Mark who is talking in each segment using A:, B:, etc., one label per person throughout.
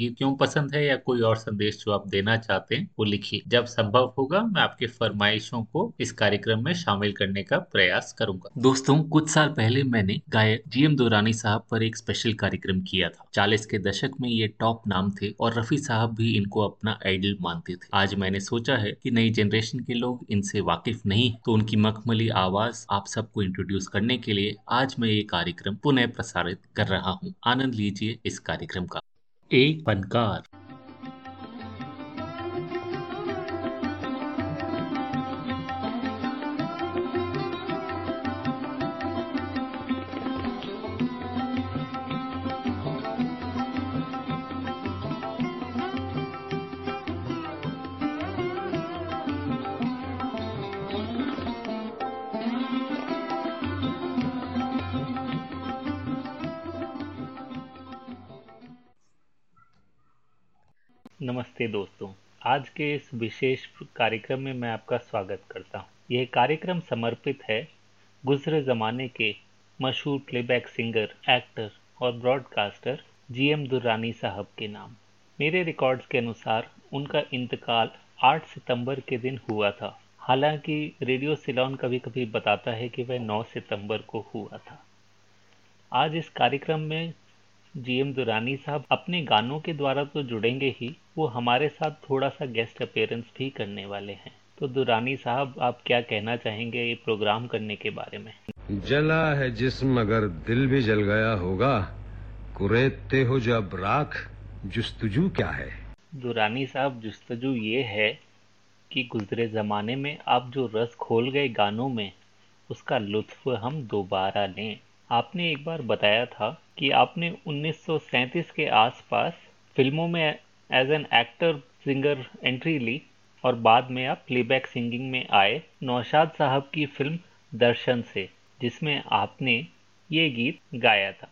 A: गीत क्यों पसंद है या कोई और संदेश जो आप देना चाहते हैं, वो लिखिए। जब संभव होगा, मैं आपके फरमाइशों को इस कार्यक्रम में शामिल करने का प्रयास करूँगा। दोस्तों, कुछ साल पहले मैंने गायक जी एम दुरानी साहब पर एक स्पेशल कार्यक्रम किया था। चालीस के दशक में ये टॉप नाम थे और रफी साहब भी इनको अपना आइडल मानते थे। आज मैंने सोचा है कि नई जनरेशन के लोग इनसे वाकिफ नहीं तो उनकी मखमली आवाज़ आप सबको इंट्रोड्यूस करने के लिए आज मैं ये कार्यक्रम पुनः प्रसारित कर रहा हूँ। आनंद लीजिए इस कार्यक्रम का। एक फनकार नमस्ते दोस्तों। आज के इस विशेष कार्यक्रम में मैं आपका स्वागत करता हूँ। यह कार्यक्रम समर्पित है गुजरे ज़माने के मशहूर प्लेबैक सिंगर एक्टर और ब्रॉडकास्टर जीएम दुर्रानी साहब के नाम। मेरे रिकॉर्ड्स के अनुसार उनका इंतकाल 8 सितंबर के दिन हुआ था। हालाँकि रेडियो सिलोन कभी कभी बताता है कि वह 9 सितंबर को हुआ था। आज इस कार्यक्रम में जीएम दुरानी साहब अपने गानों के द्वारा तो जुड़ेंगे ही वो हमारे साथ थोड़ा सा गेस्ट अपेयरेंस भी करने वाले हैं। तो दुरानी साहब आप क्या कहना चाहेंगे ये प्रोग्राम करने के बारे में?
B: जला है जिस्म अगर दिल भी जल गया होगा कुरेते हो जब राख जुस्तजू क्या है?
A: दुरानी साहब जुस्तजू ये है कि गुजरे ज़माने में आप जो रस खोल गए गानों में उसका लुत्फ हम दोबारा लें। आपने एक बार बताया था कि आपने 1937 के आसपास फ़िल्मों में as an actor singer entry ली और बाद में आप प्लेबैक सिंगिंग में आए नौशाद साहब की फ़िल्म दर्शन से, जिसमें आपने ये गीत गाया था।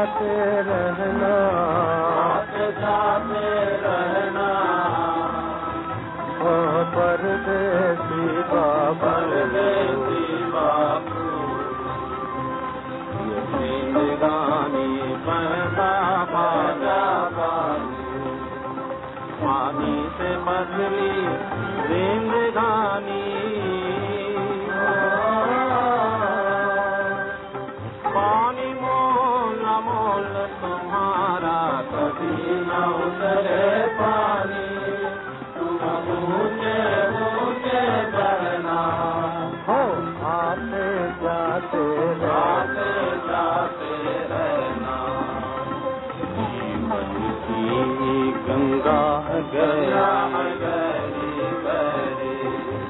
C: साथ रहना पर ते परदेसी बाब दी बाबूगानी बाबा जा पानी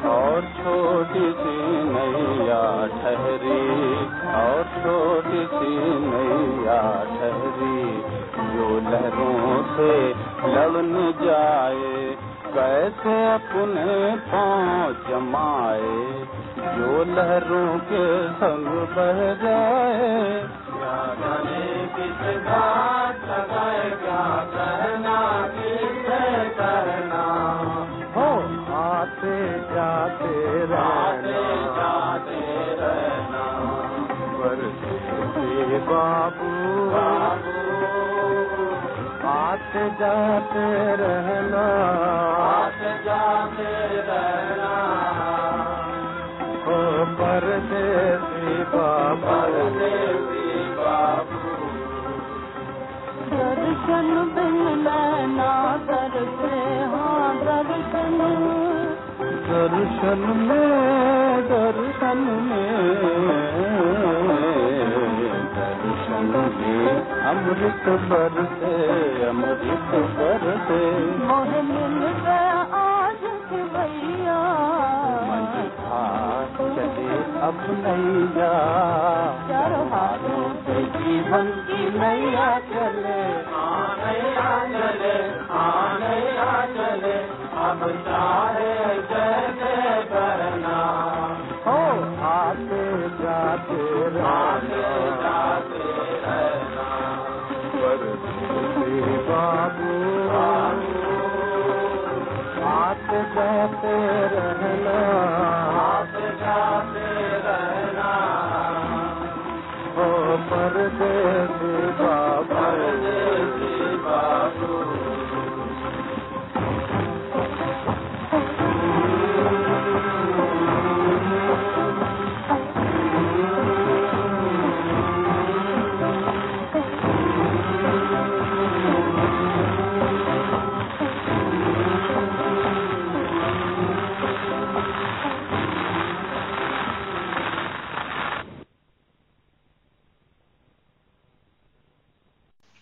C: और छोटी सी नैया ठहरी, और छोटी सी नैया ठहरी, जो लहरों से लवन जाए, कैसे अपने पाँव जमाए, जो लहरों के संग बह जाए। जाते रहना। आते जाते रहना। ओ परदेसी बाबा। परदेसी बाबू।
D: दर्शन बिन नैना दरसे हाँ दर्शन।
C: दर्शन में दर्शन में। अमृत बरसे अमृत बरसे।
D: मोह मिल गया आज के भैया।
C: हाथ चले अब नैया।
D: चारों हाथों
C: से जीवन की नैया चले। नैया चले नैया चले अब चाहे जाते रहना आते जाते रहना ओ परदेसी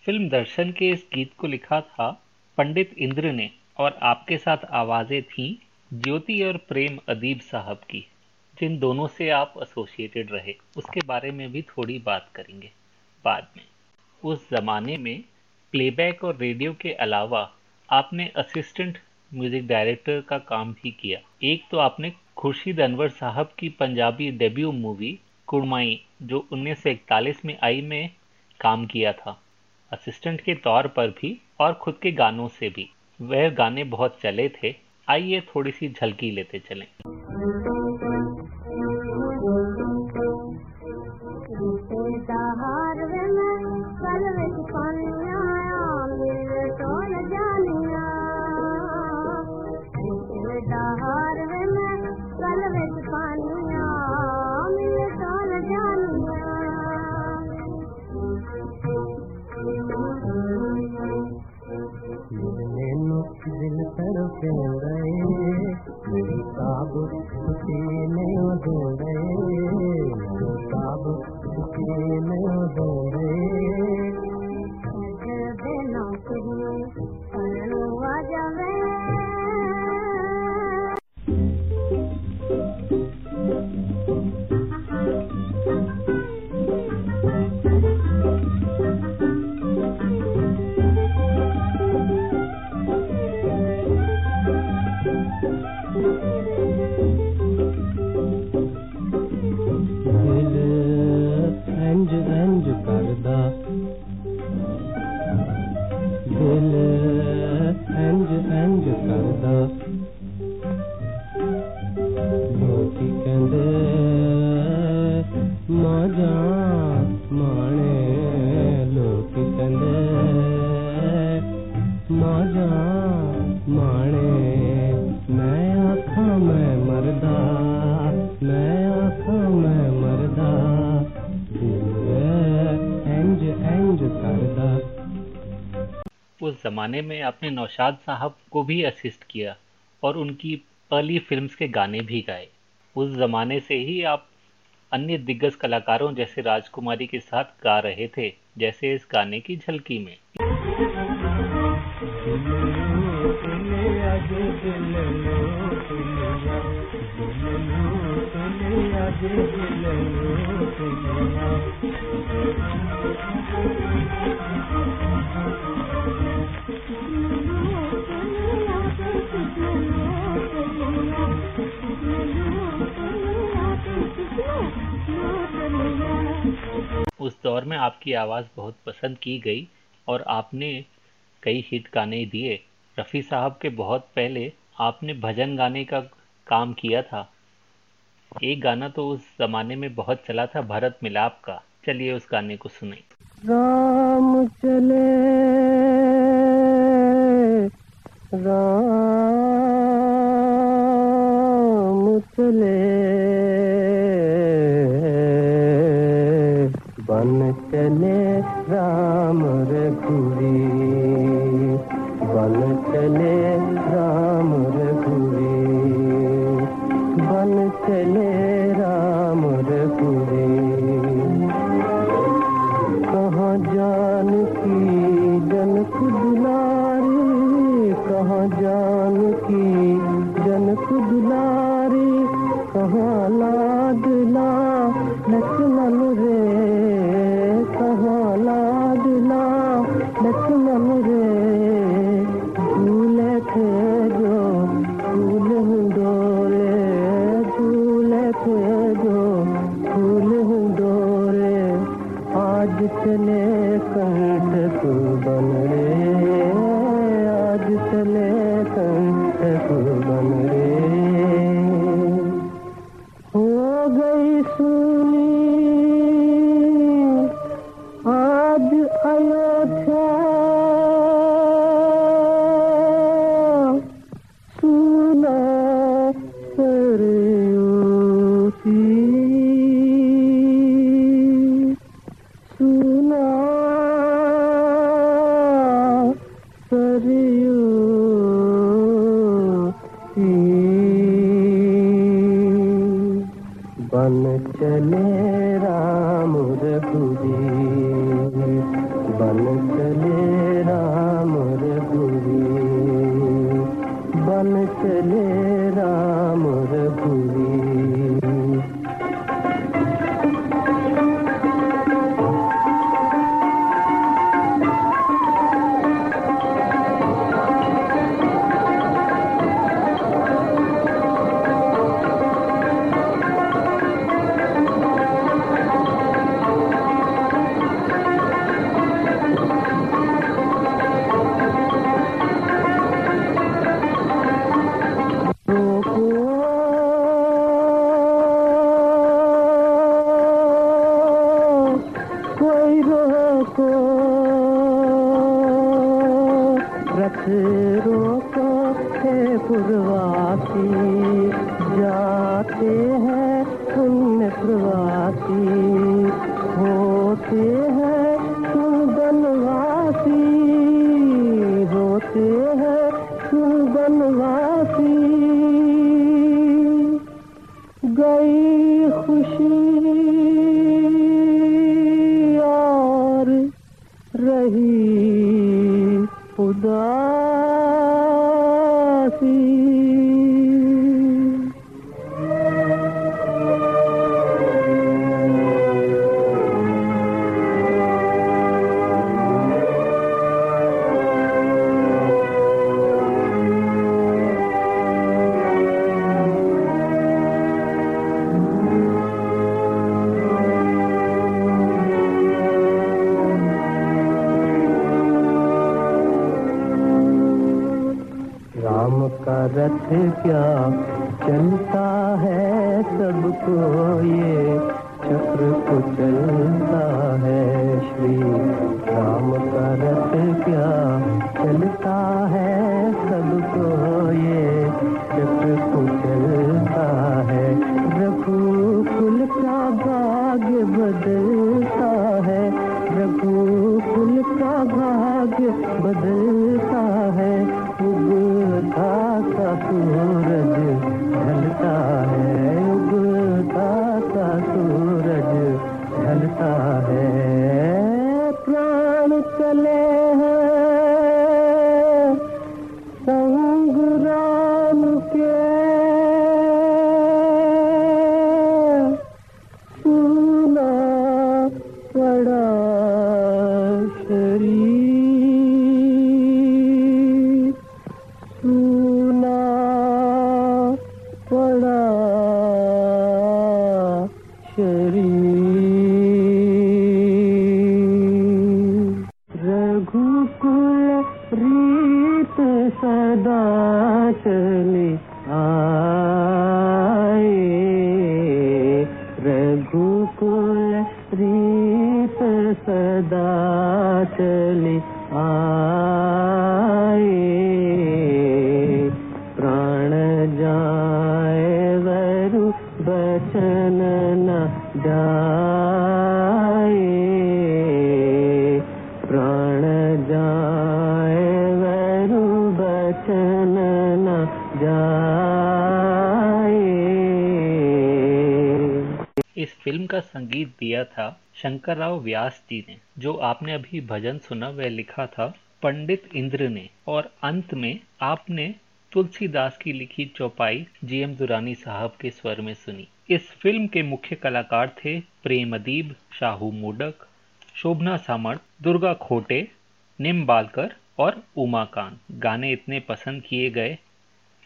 A: फ़िल्म दर्शन के इस गीत को लिखा था पंडित इंद्र ने और आपके साथ आवाज़ें थीं ज्योति और प्रेम अदीब साहब की, जिन दोनों से आप एसोसिएटेड रहे। उसके बारे में भी थोड़ी बात करेंगे बाद में। उस जमाने में प्लेबैक और रेडियो के अलावा आपने असिस्टेंट म्यूज़िक डायरेक्टर का काम भी किया। एक तो आपने खुर्शीद अनवर साहब की पंजाबी डेब्यू मूवी कुड़माई, जो 1941 में आई में काम किया था। असिस्टेंट के तौर पर भी और खुद के गानों से भी। वह गाने बहुत चले थे। आइए थोड़ी सी झलकी लेते चलें। जमाने में आपने नौशाद साहब को भी असिस्ट किया और उनकी अर्ली फिल्म्स के गाने भी गाए। उस जमाने से ही आप अन्य दिग्गज कलाकारों जैसे राजकुमारी के साथ गा रहे थे, जैसे इस गाने की झलकी में। उस दौर में आपकी आवाज़ बहुत पसंद की गई और आपने कई हिट गाने दिए। रफ़ी साहब के बहुत पहले आपने भजन गाने का काम किया था। एक गाना तो उस जमाने में बहुत चला था, भरत मिलाप का। चलिए उस गाने को सुने।
E: राम चले राम चले। बन चले राम रघुरी बन चले
A: शंकर राव व्यास जी ने, जो आपने अभी भजन सुना, वह लिखा था, पंडित इंद्र ने, और अंत में आपने तुलसीदास की लिखी चौपाई जीएम दुरानी साहब के स्वर में सुनी। इस फ़िल्म के मुख्य कलाकार थे प्रेम अदीब शाहू मोडक, शोभना सामर्थ, दुर्गा खोटे, निम बालकर और उमाकांत। गाने इतने पसंद किए गए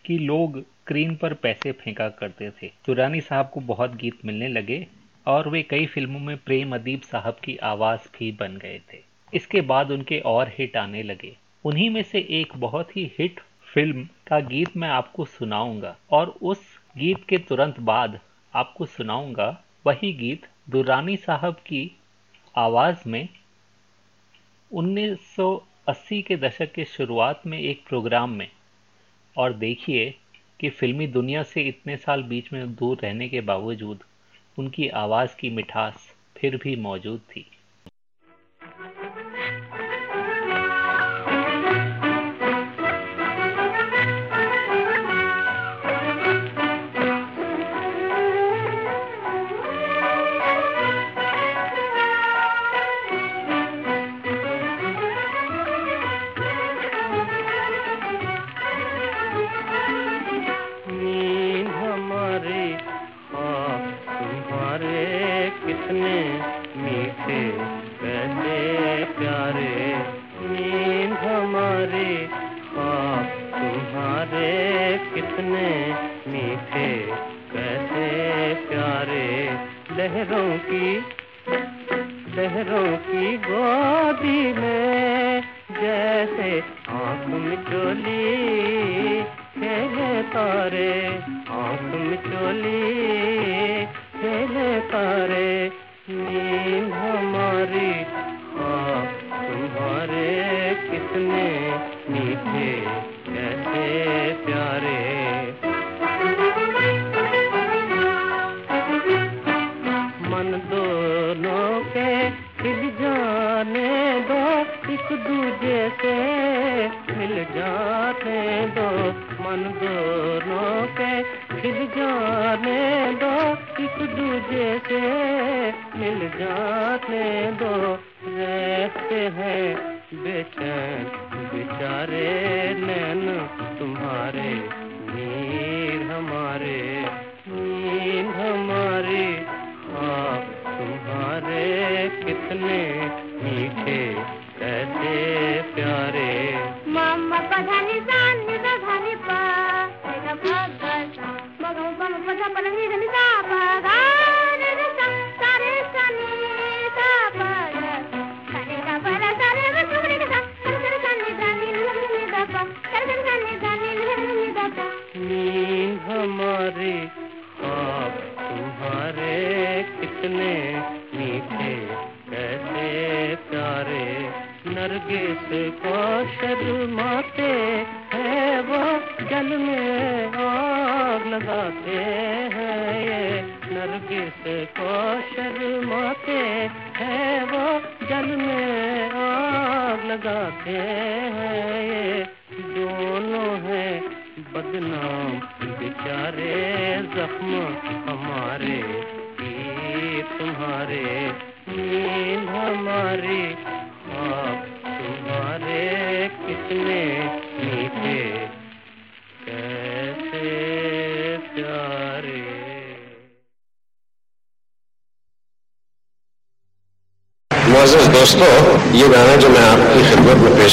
A: कि लोग स्क्रीन पर पैसे फेंका करते थे। दुरानी साहब को बहुत गीत मिलने लगे। और वे कई फ़िल्मों में प्रेम अदीप साहब की आवाज़ भी बन गए थे। इसके बाद उनके और हिट आने लगे। उन्हीं में से एक बहुत ही हिट फ़िल्म का गीत मैं आपको सुनाऊँगा और उस गीत के तुरंत बाद आपको सुनाऊँगा वही गीत दुरानी साहब की आवाज़ में 1980 के दशक के शुरुआत में एक प्रोग्राम में। और देखिए कि फिल्मी दुनिया से इतने साल बीच में दूर रहने के बावजूद उनकी आवाज़ की मिठास फिर भी मौजूद थी।
F: लहरों की लहरों की गोदी में जैसे आँख मिचोली खेले तारे आँख मिचोली खेले तारे नींद हमारी ख्वाब तुम्हारे कितने मीठे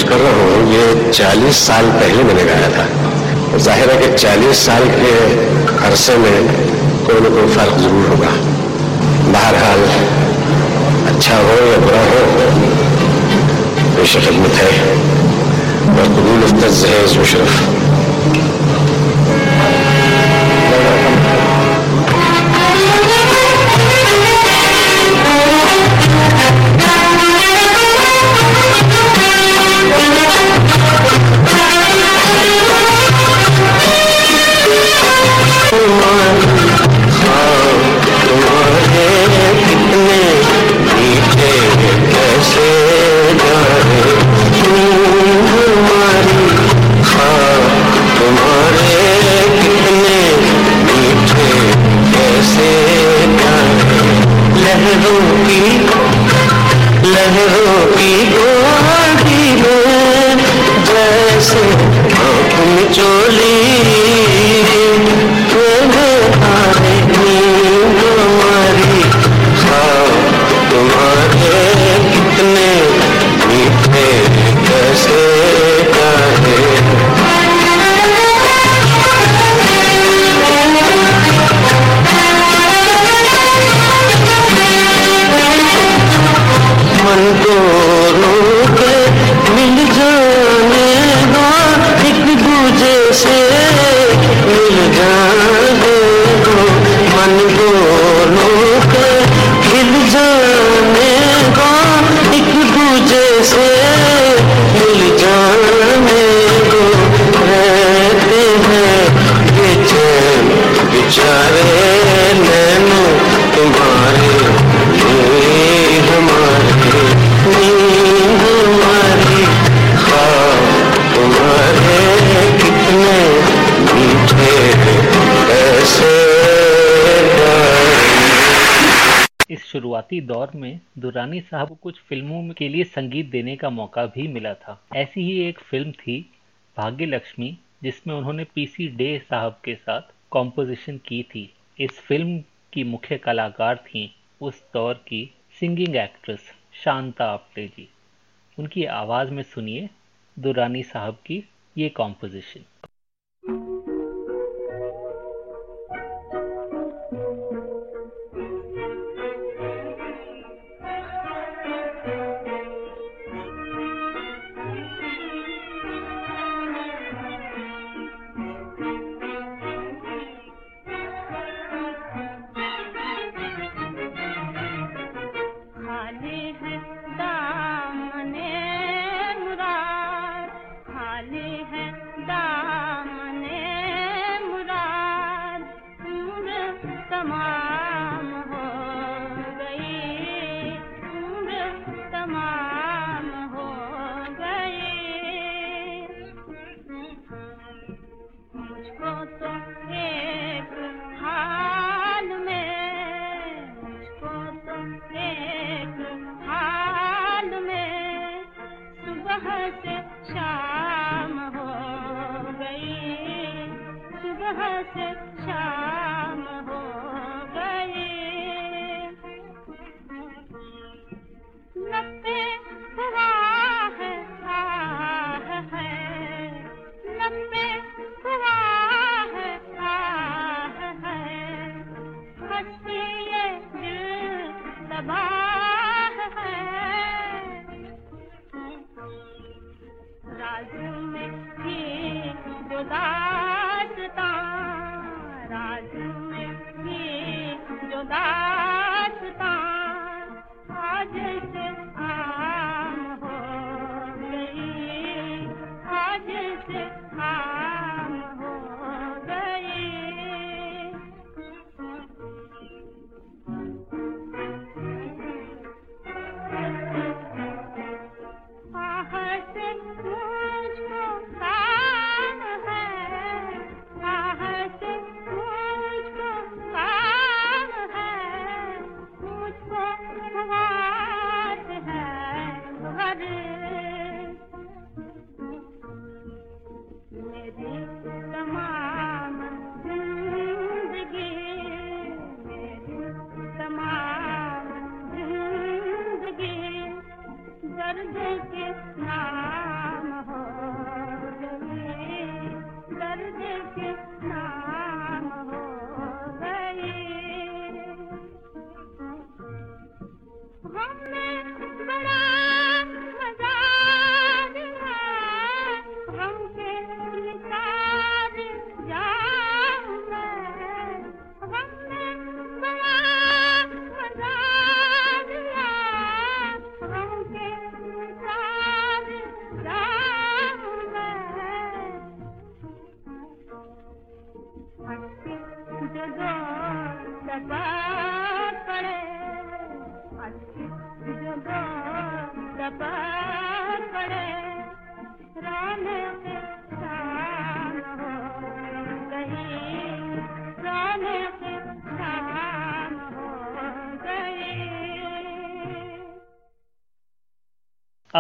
G: पेश कर रहा हूँ, ये 40 साल पहले मैंने गाया था। ज़ाहिर है कि 40 साल के अरसे में कोई ना कोई फ़र्क ज़रूर होगा। बहरहाल अच्छा हो या बुरा हो पेश खिदमत है। और कबूल उफ्तज है मुशरफ
H: शुरुआती दौर में दुरानी साहब कुछ फ़िल्मों के लिए संगीत देने का मौका भी मिला था। ऐसी ही एक फ़िल्म थी भाग्य लक्ष्मी जिसमें उन्होंने पीसी डे साहब के साथ कॉम्पोजिशन की थी। इस फ़िल्म की मुख्य कलाकार थी उस दौर की सिंगिंग एक्ट्रेस शांता आप्टे जी। उनकी आवाज़ में सुनिए दुरानी साहब की ये कॉम्पोजिशन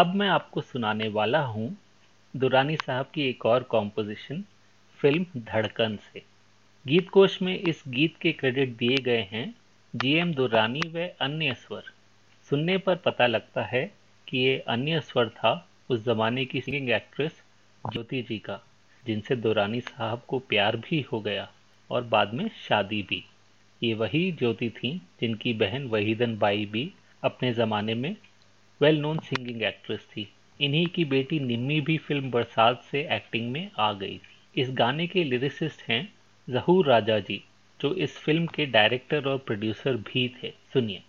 H: अब मैं आपको सुनाने वाला हूँ दुरानी साहब की एक और कॉम्पोजिशन फ़िल्म धड़कन से। गीत कोश में इस गीत के क्रेडिट दिए गए हैं जीएम दुरानी व अन्य स्वर। सुनने पर पता लगता है कि ये अन्य स्वर था उस जमाने की सिंगिंग एक्ट्रेस ज्योति जी का, जिनसे दुरानी साहब को प्यार भी हो गया और बाद में शादी भी। ये वही ज्योति थी जिनकी बहन वहीदन बाई भी अपने ज़माने में वेल नोन सिंगिंग एक्ट्रेस थी। इन्हीं की बेटी निम्मी भी फ़िल्म बरसात से एक्टिंग में आ गई थी। इस गाने के लिरिसिस्ट हैं जहूर राजा जी, जो इस फ़िल्म के डायरेक्टर और प्रोड्यूसर भी थे। सुनिए।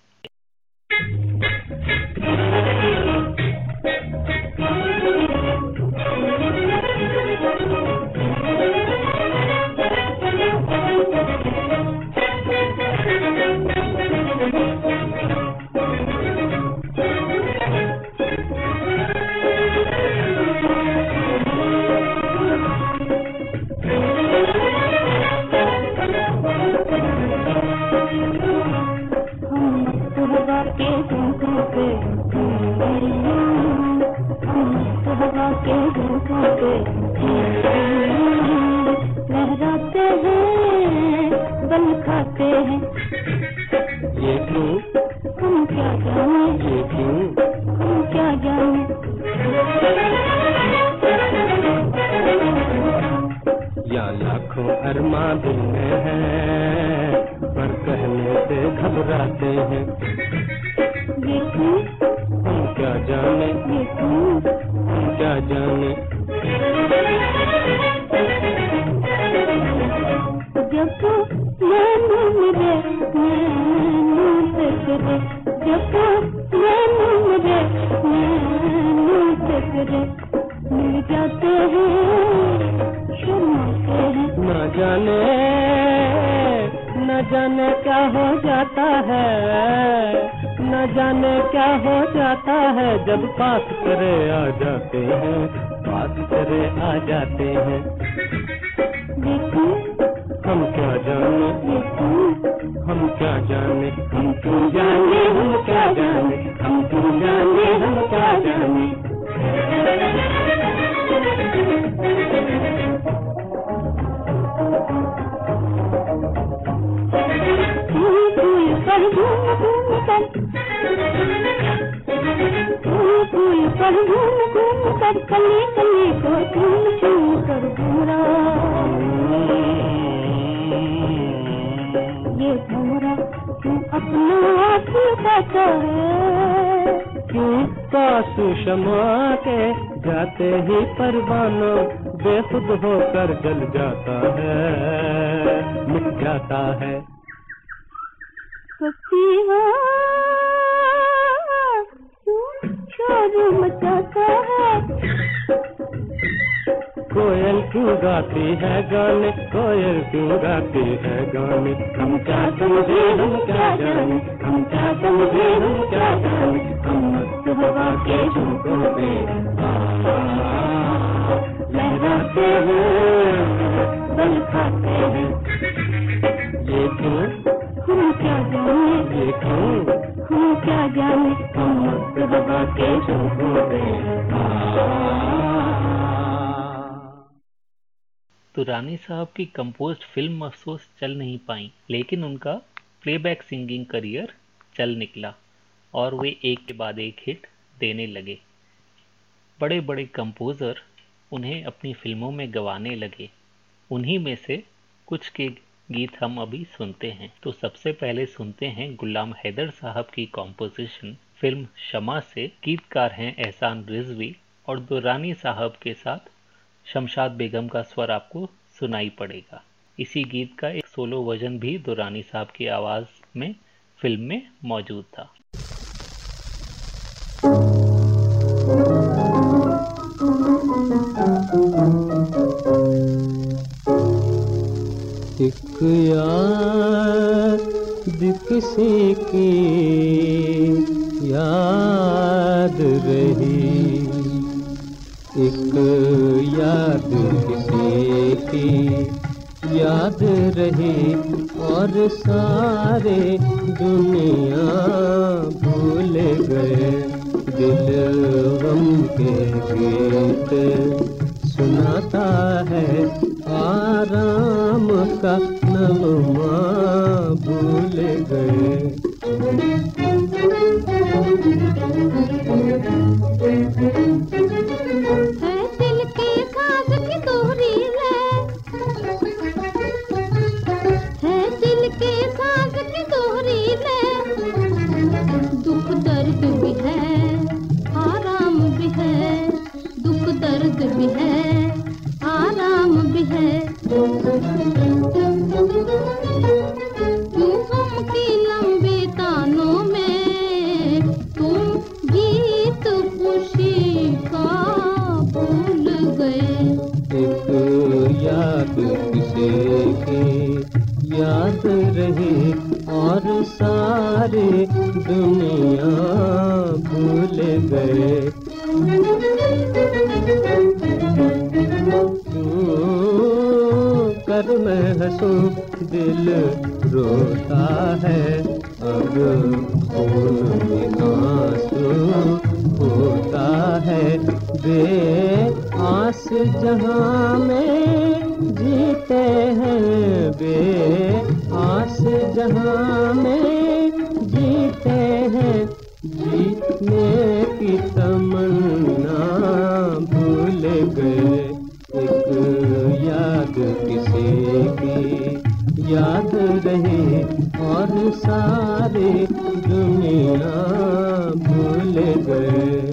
I: से हैं।
J: है
I: क्षमा के जाते ही परवाना बेखुद होकर जल जाता है मिट जाता है।
J: मचाता है।
I: कोयल क्यों गाती है गाने कोयल क्यों गाती है गाने? हम क्या समझे हम क्या जाने हम क्या
A: रानी साहब की कंपोज्ड फ़िल्म अफसोस चल नहीं पाई, लेकिन उनका प्लेबैक सिंगिंग करियर चल निकला और वे एक के बाद एक हिट देने लगे। बड़े बड़े कंपोज़र उन्हें अपनी फ़िल्मों में गवाने लगे। उन्हीं में से कुछ के गीत हम अभी सुनते हैं। तो सबसे पहले सुनते हैं गुलाम हैदर साहब की कॉम्पोजिशन फ़िल्म शमा से। गीतकार हैं एहसान रिजवी और दुरानी साहब के साथ शमशाद बेगम का स्वर आपको सुनाई पड़ेगा। इसी गीत का एक सोलो वर्जन भी दुरानी साहब की आवाज़ में, फ़िल्म में मौजूद था।
I: एक याद किसी की याद रही। एक याद किसी की याद रही और सारे दुनिया भूल गए। दिल गम के गीत सुनाता है आराम का नगमा भूल गए।
J: भी है आराम भी है।
I: दिल रोता है अब
J: याद रहे और सारे दुनिया भूल गए।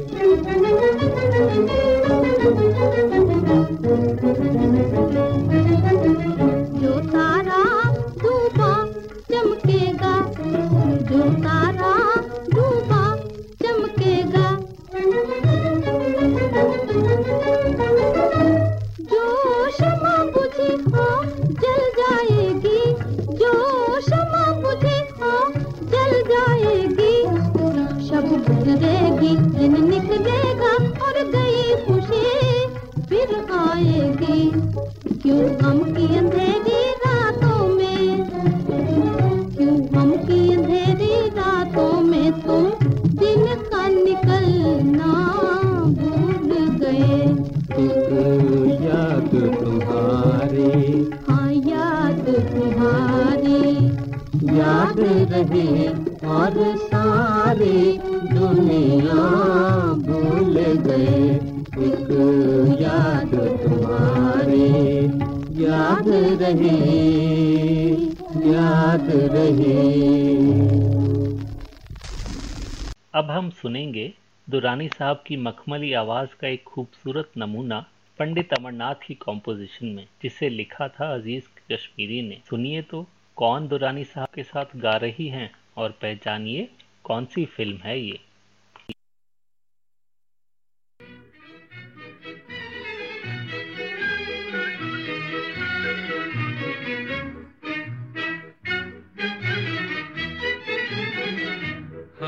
A: दुरानी साहब की मखमली आवाज़ का एक खूबसूरत नमूना पंडित अमरनाथ की कॉम्पोजिशन में, जिसे लिखा था अज़ीज़ कश्मीरी ने। सुनिए तो कौन दुरानी साहब के साथ गा रही हैं और पहचानिए कौन सी फ़िल्म है ये।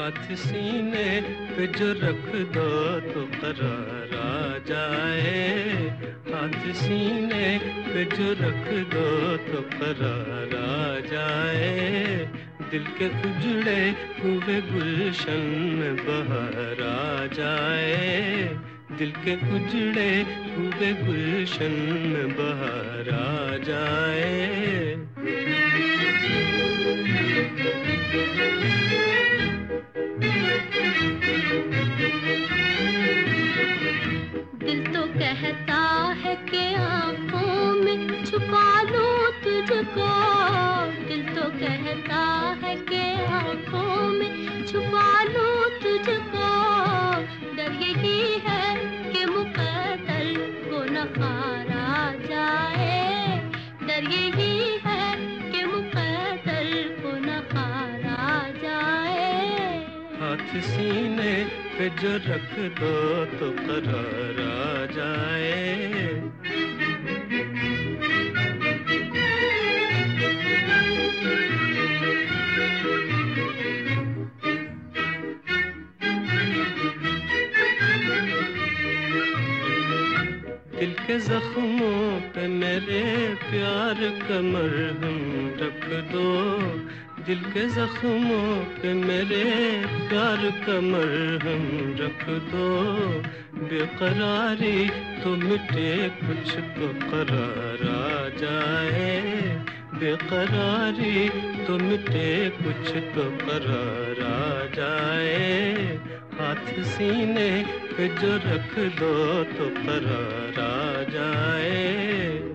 J: हाथ सीने पे जो रख दो तो करार आ जाए। हाथ सीने पे जो रख दो तो करार आ जाए। दिल के उजड़े हुए गुलशन में बहार आ जाए। दिल के उजड़े हुए गुलशन में बहार आ जाए।
K: दिल तो कहता है कि आँखों में तुझको। दिल तो कहता है कि आँखों में छुपा
J: हाथ सीने पे जो रख दो तो करार आ जाए। दिल के जख्मों पे मेरे प्यार का मरहम रख दो। दिल के जख्मों पे मेरे प्यार का मरहम रख दो। बेकरारी तो मिटे कुछ तो करार आ जाए। बेकरारी तो मिटे कुछ तो करार आ जाए। हाथ सीने पे जो रख दो तो करार आ जाए।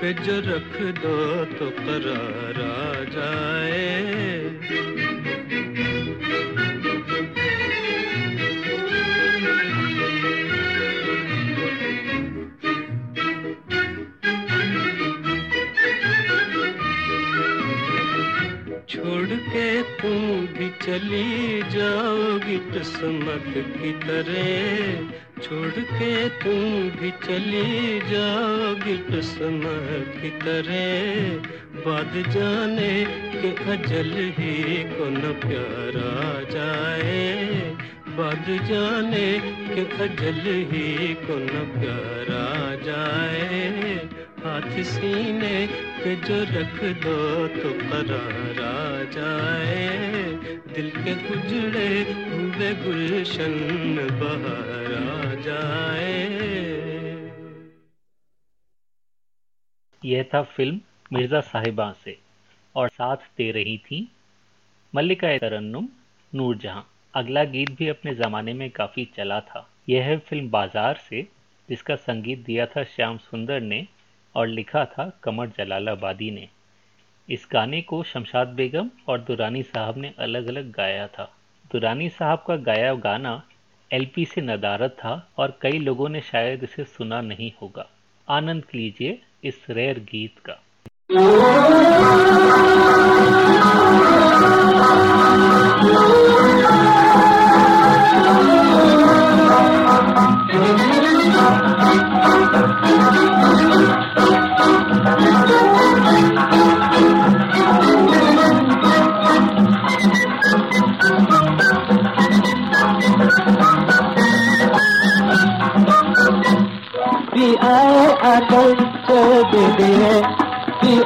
J: पे जो रख दो तो करारा जाए। तुम भी चली
K: जाओगी किस्मत की तरह। छोड़ के तुम भी चली जाओगी किस्मत की तरह। बाद जाने के अजल ही को न प्यारा जाए। बाद जाने के अजल ही को न प्यारा जाए। हाथ सीने पे जो रख दो तो करारा जाए। दिल के उजड़े हुए गुलशन बहारा जाए।
A: यह था फ़िल्म मिर्ज़ा साहिबा से, और साथ दे रही थी मल्लिका तरन्नुम, नूरजहां। अगला गीत भी अपने ज़माने में काफ़ी चला था। यह है फ़िल्म बाज़ार से, जिसका संगीत दिया था श्याम सुंदर ने। और लिखा था कमर जलालाबादी ने। इस गाने को शमशाद बेगम और दुरानी साहब ने अलग अलग गाया था। दुरानी साहब का गाया गाना एलपी से नदारत था और कई लोगों ने शायद इसे सुना नहीं होगा। आनंद लीजिए इस रेयर गीत का।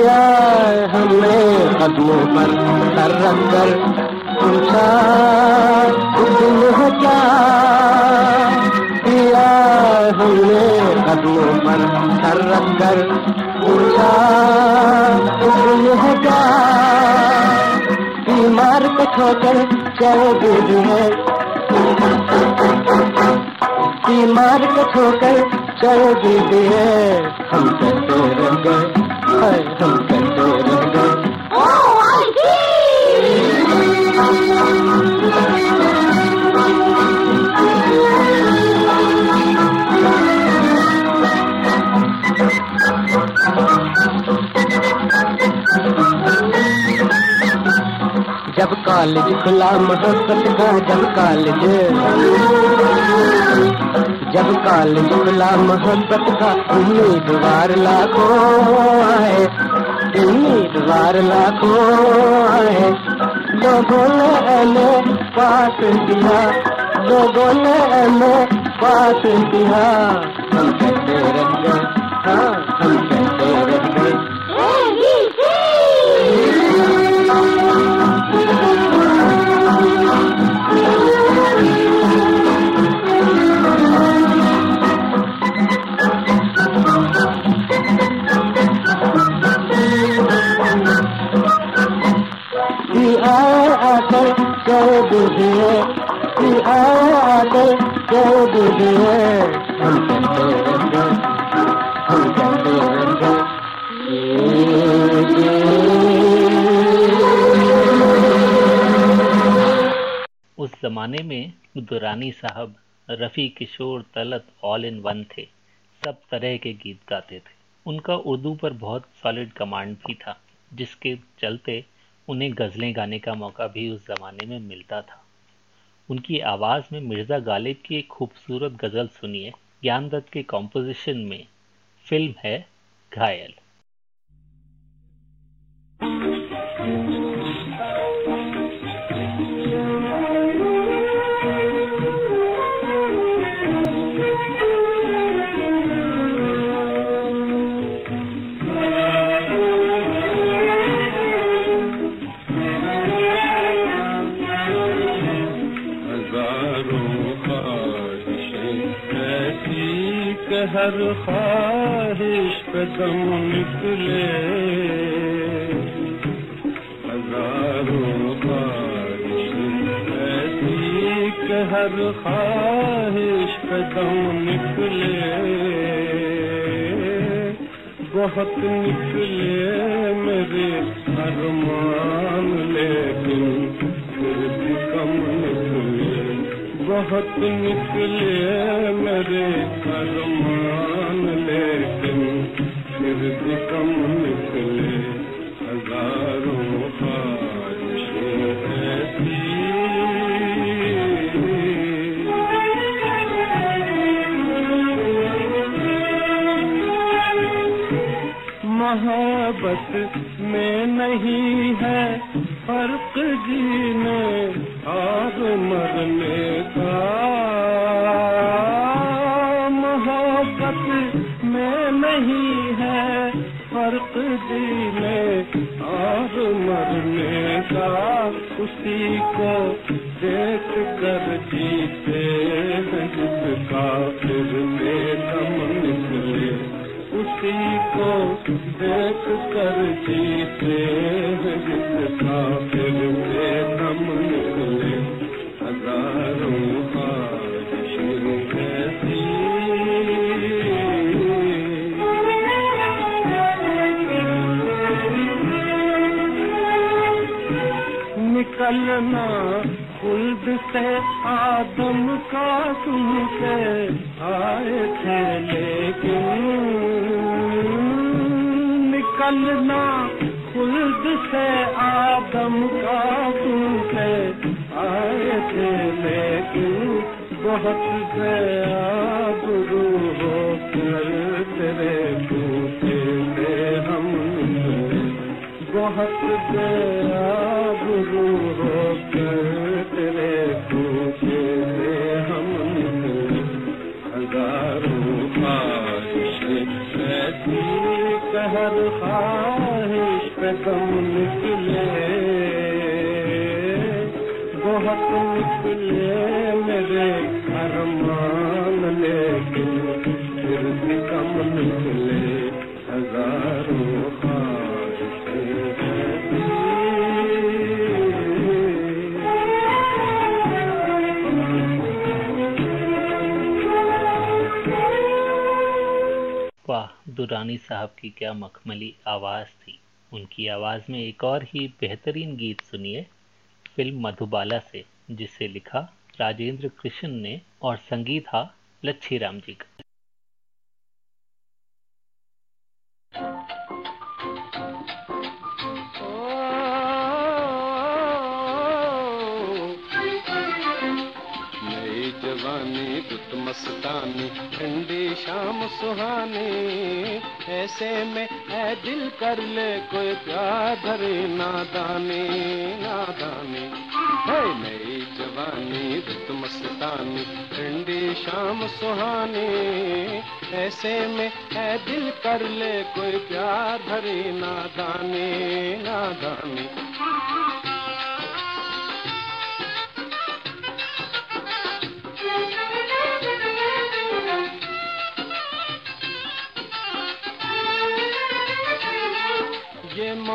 I: दिया हमने कदमों पर सर रख कर। पूछा है क्या दिया हमने कदमों पर सर रख कर? पूछा है क्या बीमार को छोकर चल दीजिए बीमार को छोकर चल दीजिए हम रह गए हाय। हम रह गए जब कॉलेज खुला मोहब्बत का जब कॉलेज। जब काल खुला मोहब्बत का उम्मीदवार लाखों आए, उम्मीदवार लाखों आए। लोगों ने हमें पास दिया, लोगों ने हमें पास दिया।
A: उस जमाने में दुरानी साहब Rafi Kishore Talat all in one थे। सब तरह के गीत गाते थे। उनका उर्दू पर बहुत सॉलिड कमांड भी था, जिसके चलते उन्हें गज़लें गाने का मौका भी उस ज़माने में मिलता था। उनकी आवाज़ में मिर्ज़ा गालिब की एक खूबसूरत गज़ल सुनिए। ज्ञान दत्त के कॉम्पोजिशन में फ़िल्म है घायल।
K: ऐसी कि हर निकले
L: बहुत मेरे अरमान लेकिन बहुत निकले मेरे अरमान लेकिन फिर कम निकले हज़ारों ख्वाहिशें ऐसी। मोहब्बत में नहीं है निकलना खुल्द से आदम का आए थे लेकिन बहुत से गुरु हो तेरे में हम बहुत गुरु बहुत मेरे कम
A: दुरानी साहब की क्या मखमली आवाज़ थी। उनकी आवाज़ में एक और ही बेहतरीन गीत सुनिए, फ़िल्म मधुबाला से, जिसे लिखा राजेंद्र कृष्ण ने और संगीत था लच्छी राम जी का।
L: मस्तानी, ठंडी शाम सुहानी। ऐसे में ऐ दिल कर ले कोई प्यार भरी नादानी नादानी। है नई जवानी दुत मस्तानी, ठंडी शाम सुहानी। ऐसे में ऐ दिल कर ले कोई प्यार भरी नादानी नादानी।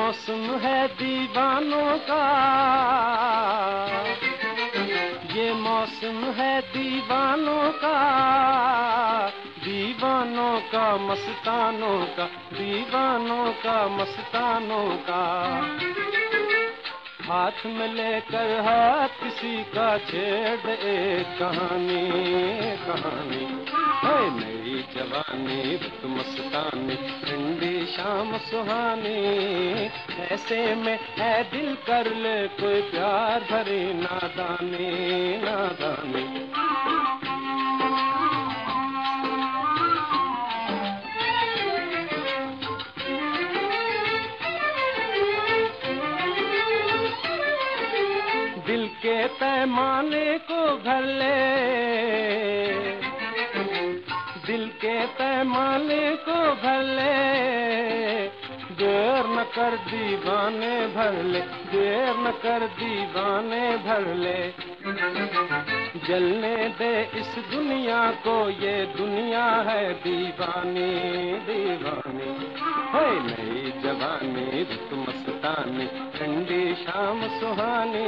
L: मौसम है दीवानों का। ये मौसम है दीवानों का। दीवानों का, मस्तानों का, दीवानों का, मस्तानों का। हाथ में लेकर हाथ किसी का छेड़ एक कहानी कहानी। है नई जवानी रुत मस्तानी, ठंडी शाम सुहानी। ऐसे में है दिल कर ले कोई प्यार भरी नादानी नादानी। के पैमाने को घर ले दिल के पैमाने को भर ले देर न कर दीवाने भर ले देर न कर दीवाने भर ले जलने दे इस दुनिया को, ये दुनिया है दीवानी दीवानी। है नई जवानी मस्ता
I: मस्तानी ठंडी शाम सुहानी।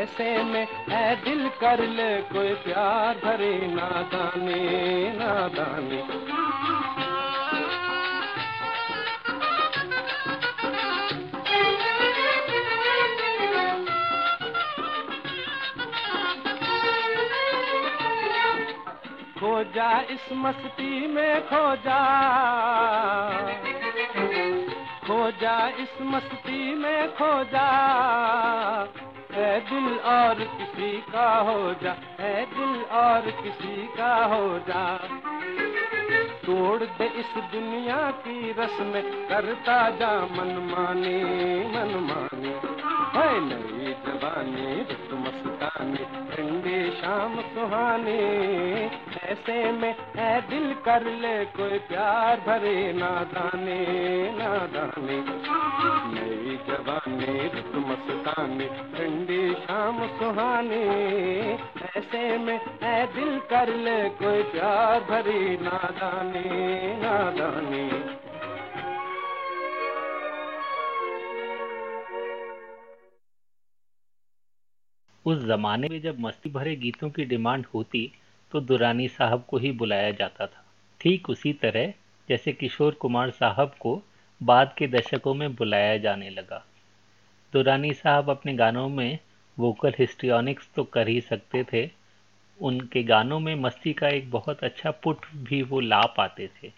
I: ऐसे में है दिल कर ले कोई प्यार भरी नादानी नादानी। खो जा इस मस्ती में, खो जा। खो जा इस मस्ती में खो जा है दिल और किसी का हो जा है दिल और किसी का हो जा तोड़ दे इस दुनिया की रस्म, करता जा मनमानी मनमानी। है नई जवानी रुत मस्तानी, ठंडी शाम सुहानी। ऐसे में है दिल कर ले कोई प्यार भरे नादानी नादानी। नई जवानी रुत मस्तानी, ठंडी शाम सुहानी। ऐसे में है दिल कर ले कोई प्यार भरी नादानी नादानी।
A: उस जमाने में जब मस्ती भरे गीतों की डिमांड होती तो दुरानी साहब को ही बुलाया जाता था। ठीक उसी तरह, जैसे किशोर कुमार साहब को बाद के दशकों में बुलाया जाने लगा। दुरानी साहब अपने गानों में वोकल हिस्ट्रियोनिक्स तो कर ही सकते थे। उनके गानों में मस्ती का एक बहुत अच्छा पुट भी वो ला पाते थे।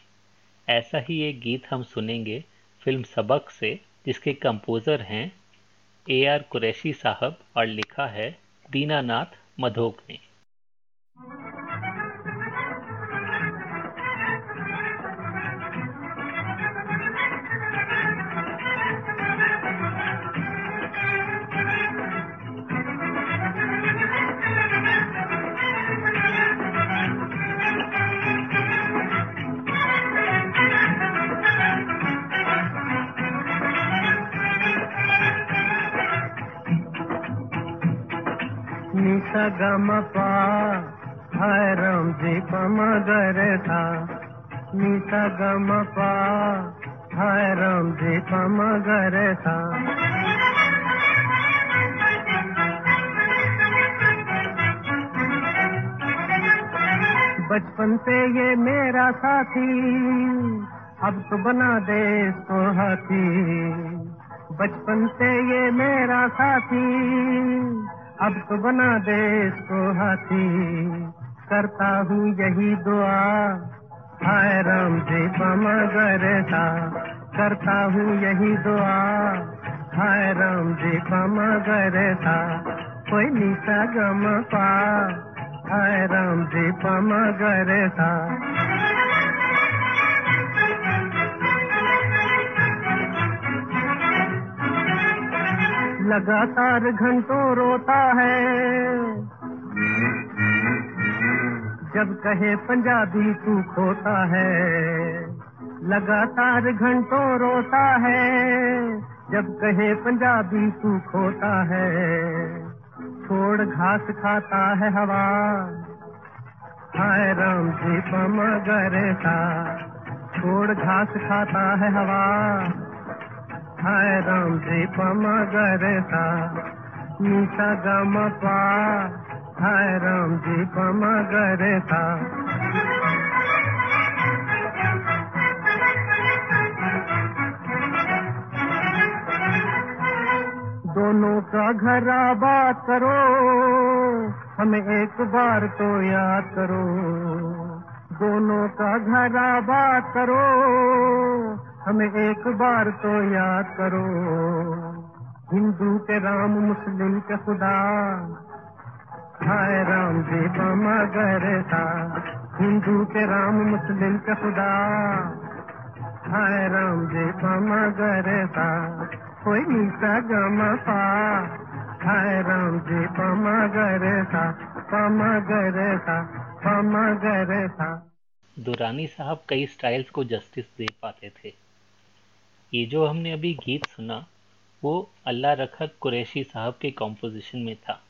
A: ऐसा ही एक गीत हम सुनेंगे, फ़िल्म सबक से, जिसके कंपोज़र हैं ए आर कुरैशी साहब और लिखा है दीनानाथ मधोक ने
M: निसा गम पा जी पम गर था। निसा गम पा हाय राम जी गर था। बचपन से ये मेरा साथी, अब तो बना दे इसको हाथी। बचपन से ये मेरा साथी अब तो बना दे इसको हाथी। करता हूँ यही दुआ। हाय राम जी मगर था करता हूँ यही दुआ। हाय राम जी मगर था कोई निशा गम पा। हाय राम जी मगर था लगातार घंटों रोता है। जब कहे पंजाबी तू खोता है, लगातार घंटों रोता है। जब कहे पंजाबी तू खोता है, छोड़ घास खाता है हवा। हाय राम जी था छोड़ घास खाता है हवा। हाय राम जी मगर था नीसा गम पा। हाय राम जी पमा मगर था दोनों का घर आबाद करो, हमें एक बार तो याद करो। दोनों का घर आबाद करो हमें एक बार तो याद करो, हिंदू के राम, मुस्लिम के खुदा। हाय राम जी मगर था, हिंदू के राम, मुस्लिम के खुदा। हाय राम जी मगर था, कोई नीचा गम पा। हाय राम जी मगर था मगर था मगर था।
A: दुरानी साहब कई स्टाइल्स को जस्टिस दे पाते थे। ये जो हमने अभी गीत सुना, वो अल्लाह रखत कुरैशी साहब के कॉम्पोजिशन में था।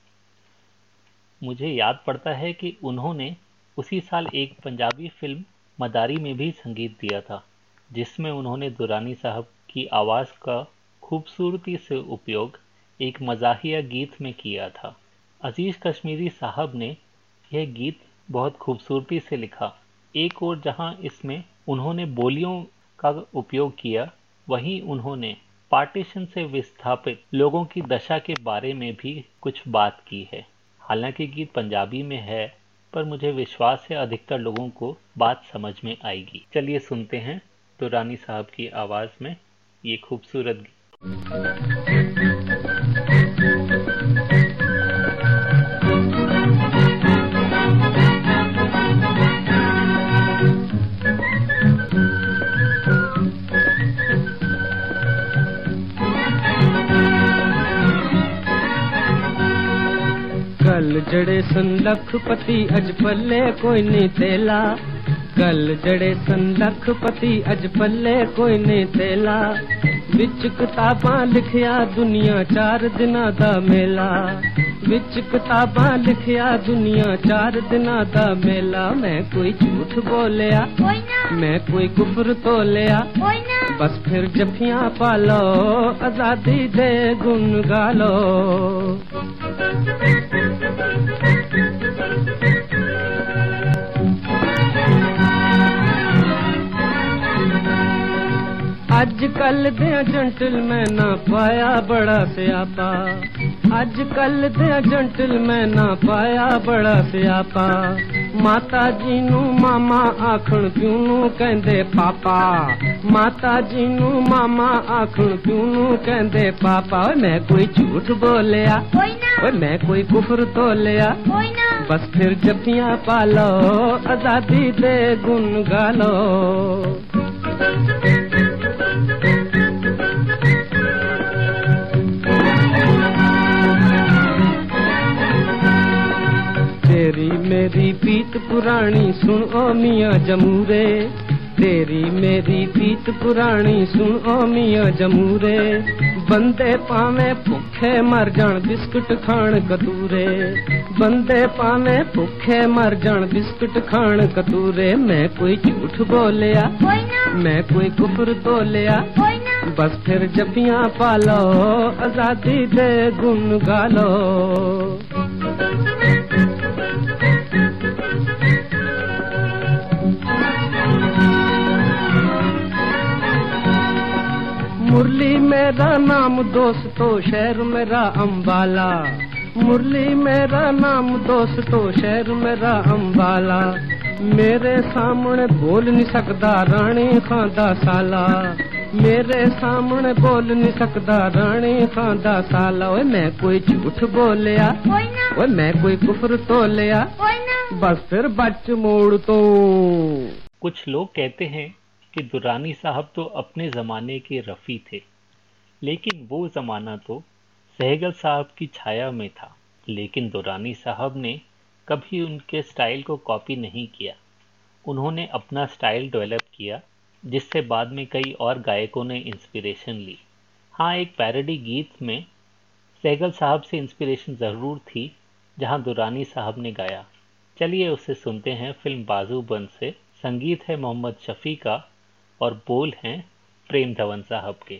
A: मुझे याद पड़ता है कि उन्होंने उसी साल एक पंजाबी फ़िल्म मदारी में भी संगीत दिया था, जिसमें उन्होंने दुरानी साहब की आवाज़ का खूबसूरती से उपयोग एक मजाहिया गीत में किया था। अज़ीज़ कश्मीरी साहब ने यह गीत बहुत खूबसूरती से लिखा। एक और जहाँ इसमें उन्होंने बोलियों का उपयोग किया वहीं उन्होंने पार्टीशन से विस्थापित लोगों की दशा के बारे में भी कुछ बात की है। हालाँकि गीत पंजाबी में है, पर मुझे विश्वास है अधिकतर लोगों को बात समझ में आएगी। चलिए सुनते हैं तो रानी साहब की आवाज़ में ये खूबसूरत गीत।
I: जड़े सन लखपति अज पल्ले कोई नहीं तेला। कल जड़े सन लखपति अज पल्ले कोई नहीं तेला। विच किताबां लिखिया दुनिया चार दिना दा मेला। विच किताबां लिखिया दुनिया चार दिना दा मेला। मैं कोई झूठ बोलिया मैं कोई कुफर तो लिया बस फिर जफिया पालो, आज़ादी दे गुन गा लो अजकल दे जंटल मैं ना पाया बड़ा स्यापा। अजकल ते जेंटलमैन ना पाया बड़ा स्यापा। माता जी नू मामा आखण क्यों नू कहंदे पापा? माता जी नू मामा आखण क्यों नू कहंदे पापा? मैं
N: कोई
I: झूठ बोलिया मैं कोई कुफर
N: तो लिया
I: बस फिर जपिया पालो आज़ादी दे गुन गालो। मेरी बीत पुरानी सुन ओ मियाँ जमूरे। तेरी मेरी बीत पुरानी सुन ओ मियाँ जमूरे। बंदे पावे भुखे मर जान बिस्कुट खान कतूरे। बंदे पावे भुखे मर जान बिस्कुट खान कतूरे। मैं कोई झूठ बोलिया मैं कोई कुफर
N: बोलिया
I: बस फिर जबिया पालो आज़ादी दे गुन गालो। मुरली मेरा नाम दोस्तों शहर मेरा अम्बाला मुरली मेरा नाम दोस्तों शहर मेरा अम्बाला मेरे सामने बोल नहीं सकदा रानी खांदा साला। मेरे सामने बोल नहीं सकदा रानी खांदा साला। ओए मैं कोई झूठ बोलिया? ओए मैं कोई कुफर तोलिया?
N: कोई ना।
I: बस फिर बच मोड़ तो।
A: कुछ लोग कहते हैं कि दुरानी साहब तो अपने ज़माने के रफ़ी थे, लेकिन वो ज़माना तो सहगल साहब की छाया में था। लेकिन दुरानी साहब ने कभी उनके स्टाइल को कॉपी नहीं किया। उन्होंने अपना स्टाइल डेवलप किया, जिससे बाद में कई और गायकों ने इंस्पिरेशन ली। हाँ एक पैरडी गीत में सहगल साहब से इंस्पिरेशन ज़रूर थी, जहाँ दुरानी साहब ने गाया। चलिए उसे सुनते हैं फ़िल्म बाजूबंद से। संगीत है मोहम्मद शफी का। और बोल हैं प्रेम धवन साहब के।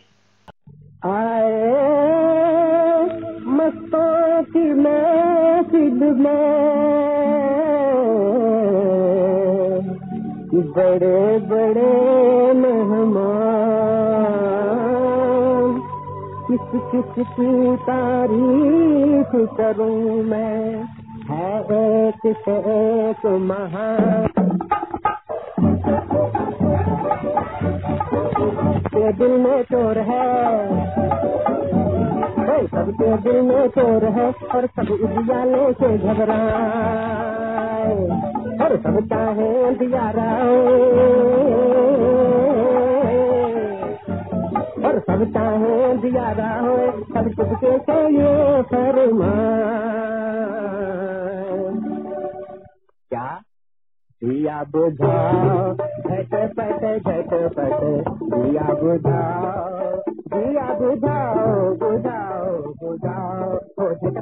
I: मस्तों की महफिल में, बड़े बड़े मेहमान, किस किस की तारीफ़ करूँ मैं? है एक से एक महान के दिल में चोर है। सबके दिल में चोर है और सब उजियाले से घबराए। और सब चाहे दियारा और सब चाहे दियारा हो, सब चुपके से ये फरमान क्या? दिया बुझाओ पट झट पट दिया बुझाओ दिया बुझाओ बुझाओ बुझाओ हो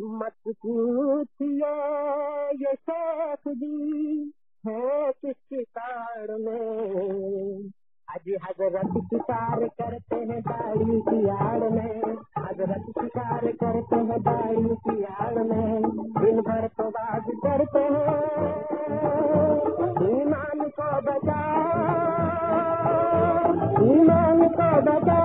I: मत पूछिए ये साथ दी है कार में? आज हज़रत
O: शिकार करते हैं दाई की आड़ में। हज़रत शिकार करते हैं दाई की आड़ में। दिन भर तो बात करते हैं। ईमान को बचाओ, ईमान को बजा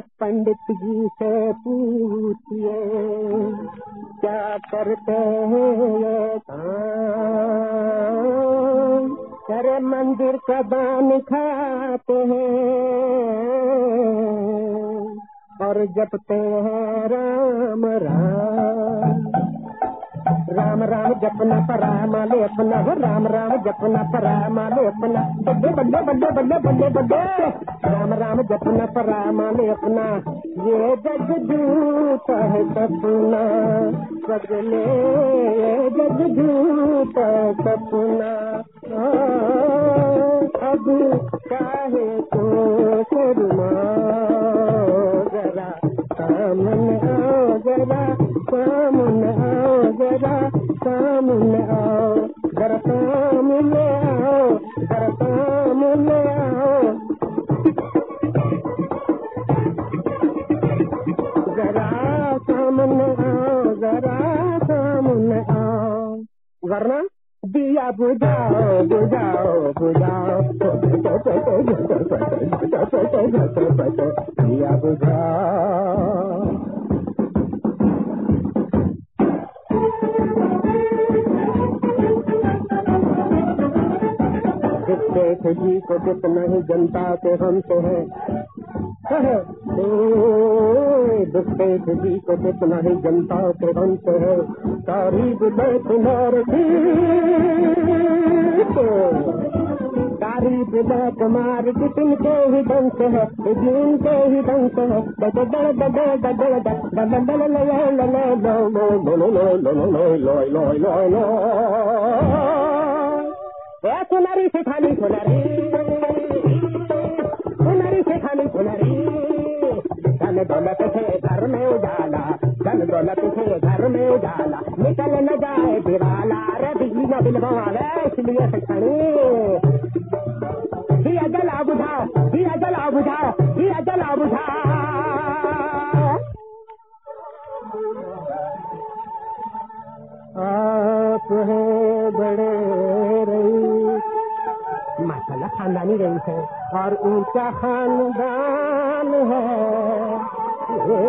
O: पंडित जी से पूछिए, क्या करते हैं ये काम? अरे मंदिर का दान खाते हैं और जपते हैं राम राम। राम राम जपना परामा ले अपना हो, राम राम जपना परामा ले अपना बल्ले बल्ले बल्ले बल्ले बल्ले बल्ले। राम राम जपना परामा अपना ये जगदूत है सपना। सगले ये जगदूत है सपना। अब काहे तो शर्मा जरा सामने आओ, जरा सामने जरा सामने आओ जरा सामने आओ जरा सामने आओ जरा सामने आओ जरा सामने आओ वरना दिया बुझाओ बुझाओ बुझाओ दिया बुझाओ जी को कितना ही जनता के हमसे है सेठ जी को कितना ही जनता के हमसे है तारीफ़ बेतुमार की तारीफ़ बेतुमार की तिनके ही दंश है जिनके ही दंश है डड डड डड डड डड डड लो लो लो लो लो लो लो लो लो लो लो लो हुनरी से खाली हुनरी हुनरी से खाली हुनरी धन दौलत से घर में उजाला, धन दौलत से घर में उजाला। निकल न जाए दिवाला बिजली का बिल इसलिए सखनी ही अजल आबुझा, ही अजल आबुझा, ही अजल आबुझा। आप हैं बड़े खानदानी रईस है और ऊँचा खानदान है। ये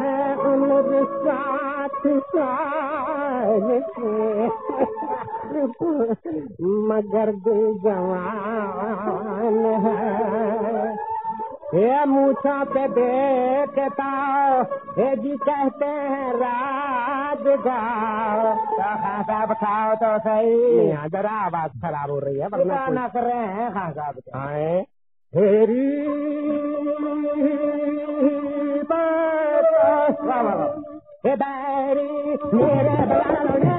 O: है उम्र साथ मगर दिल जवान है। ये मूछा पे देखता ये जी कहते हैं राज गाओ। खान साहब खाओ तो सही? जरा आवाज खराब हो रही है वरना ना कर रहे हैं खान साहब आए। हेरी बैरी मेरे बलाने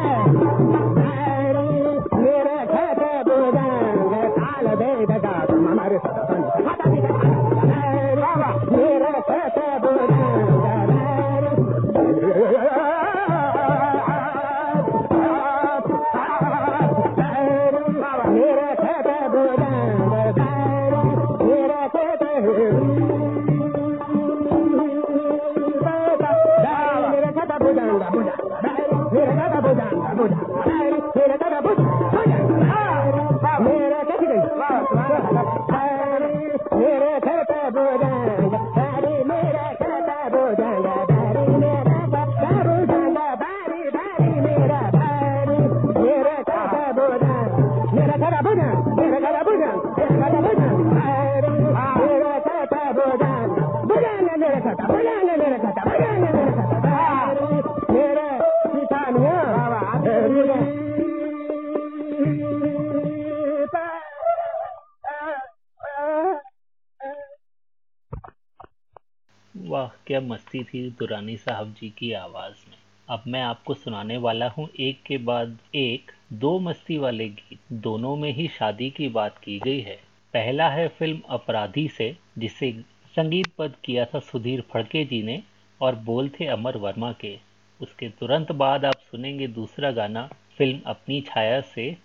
A: वाह क्या मस्ती थी दुरानी साहब जी की आवाज़ में? अब मैं आपको सुनाने वाला हूँ एक के बाद एक, दो मस्ती वाले गीत। दोनों में ही शादी की बात की गई है। पहला है फ़िल्म अपराधी से, जिसे संगीत पद किया था सुधीर फड़के जी ने और बोल थे अमर वर्मा के। उसके तुरंत बाद आप सुनेंगे दूसरा गाना, फ़िल्म अपनी छाया से,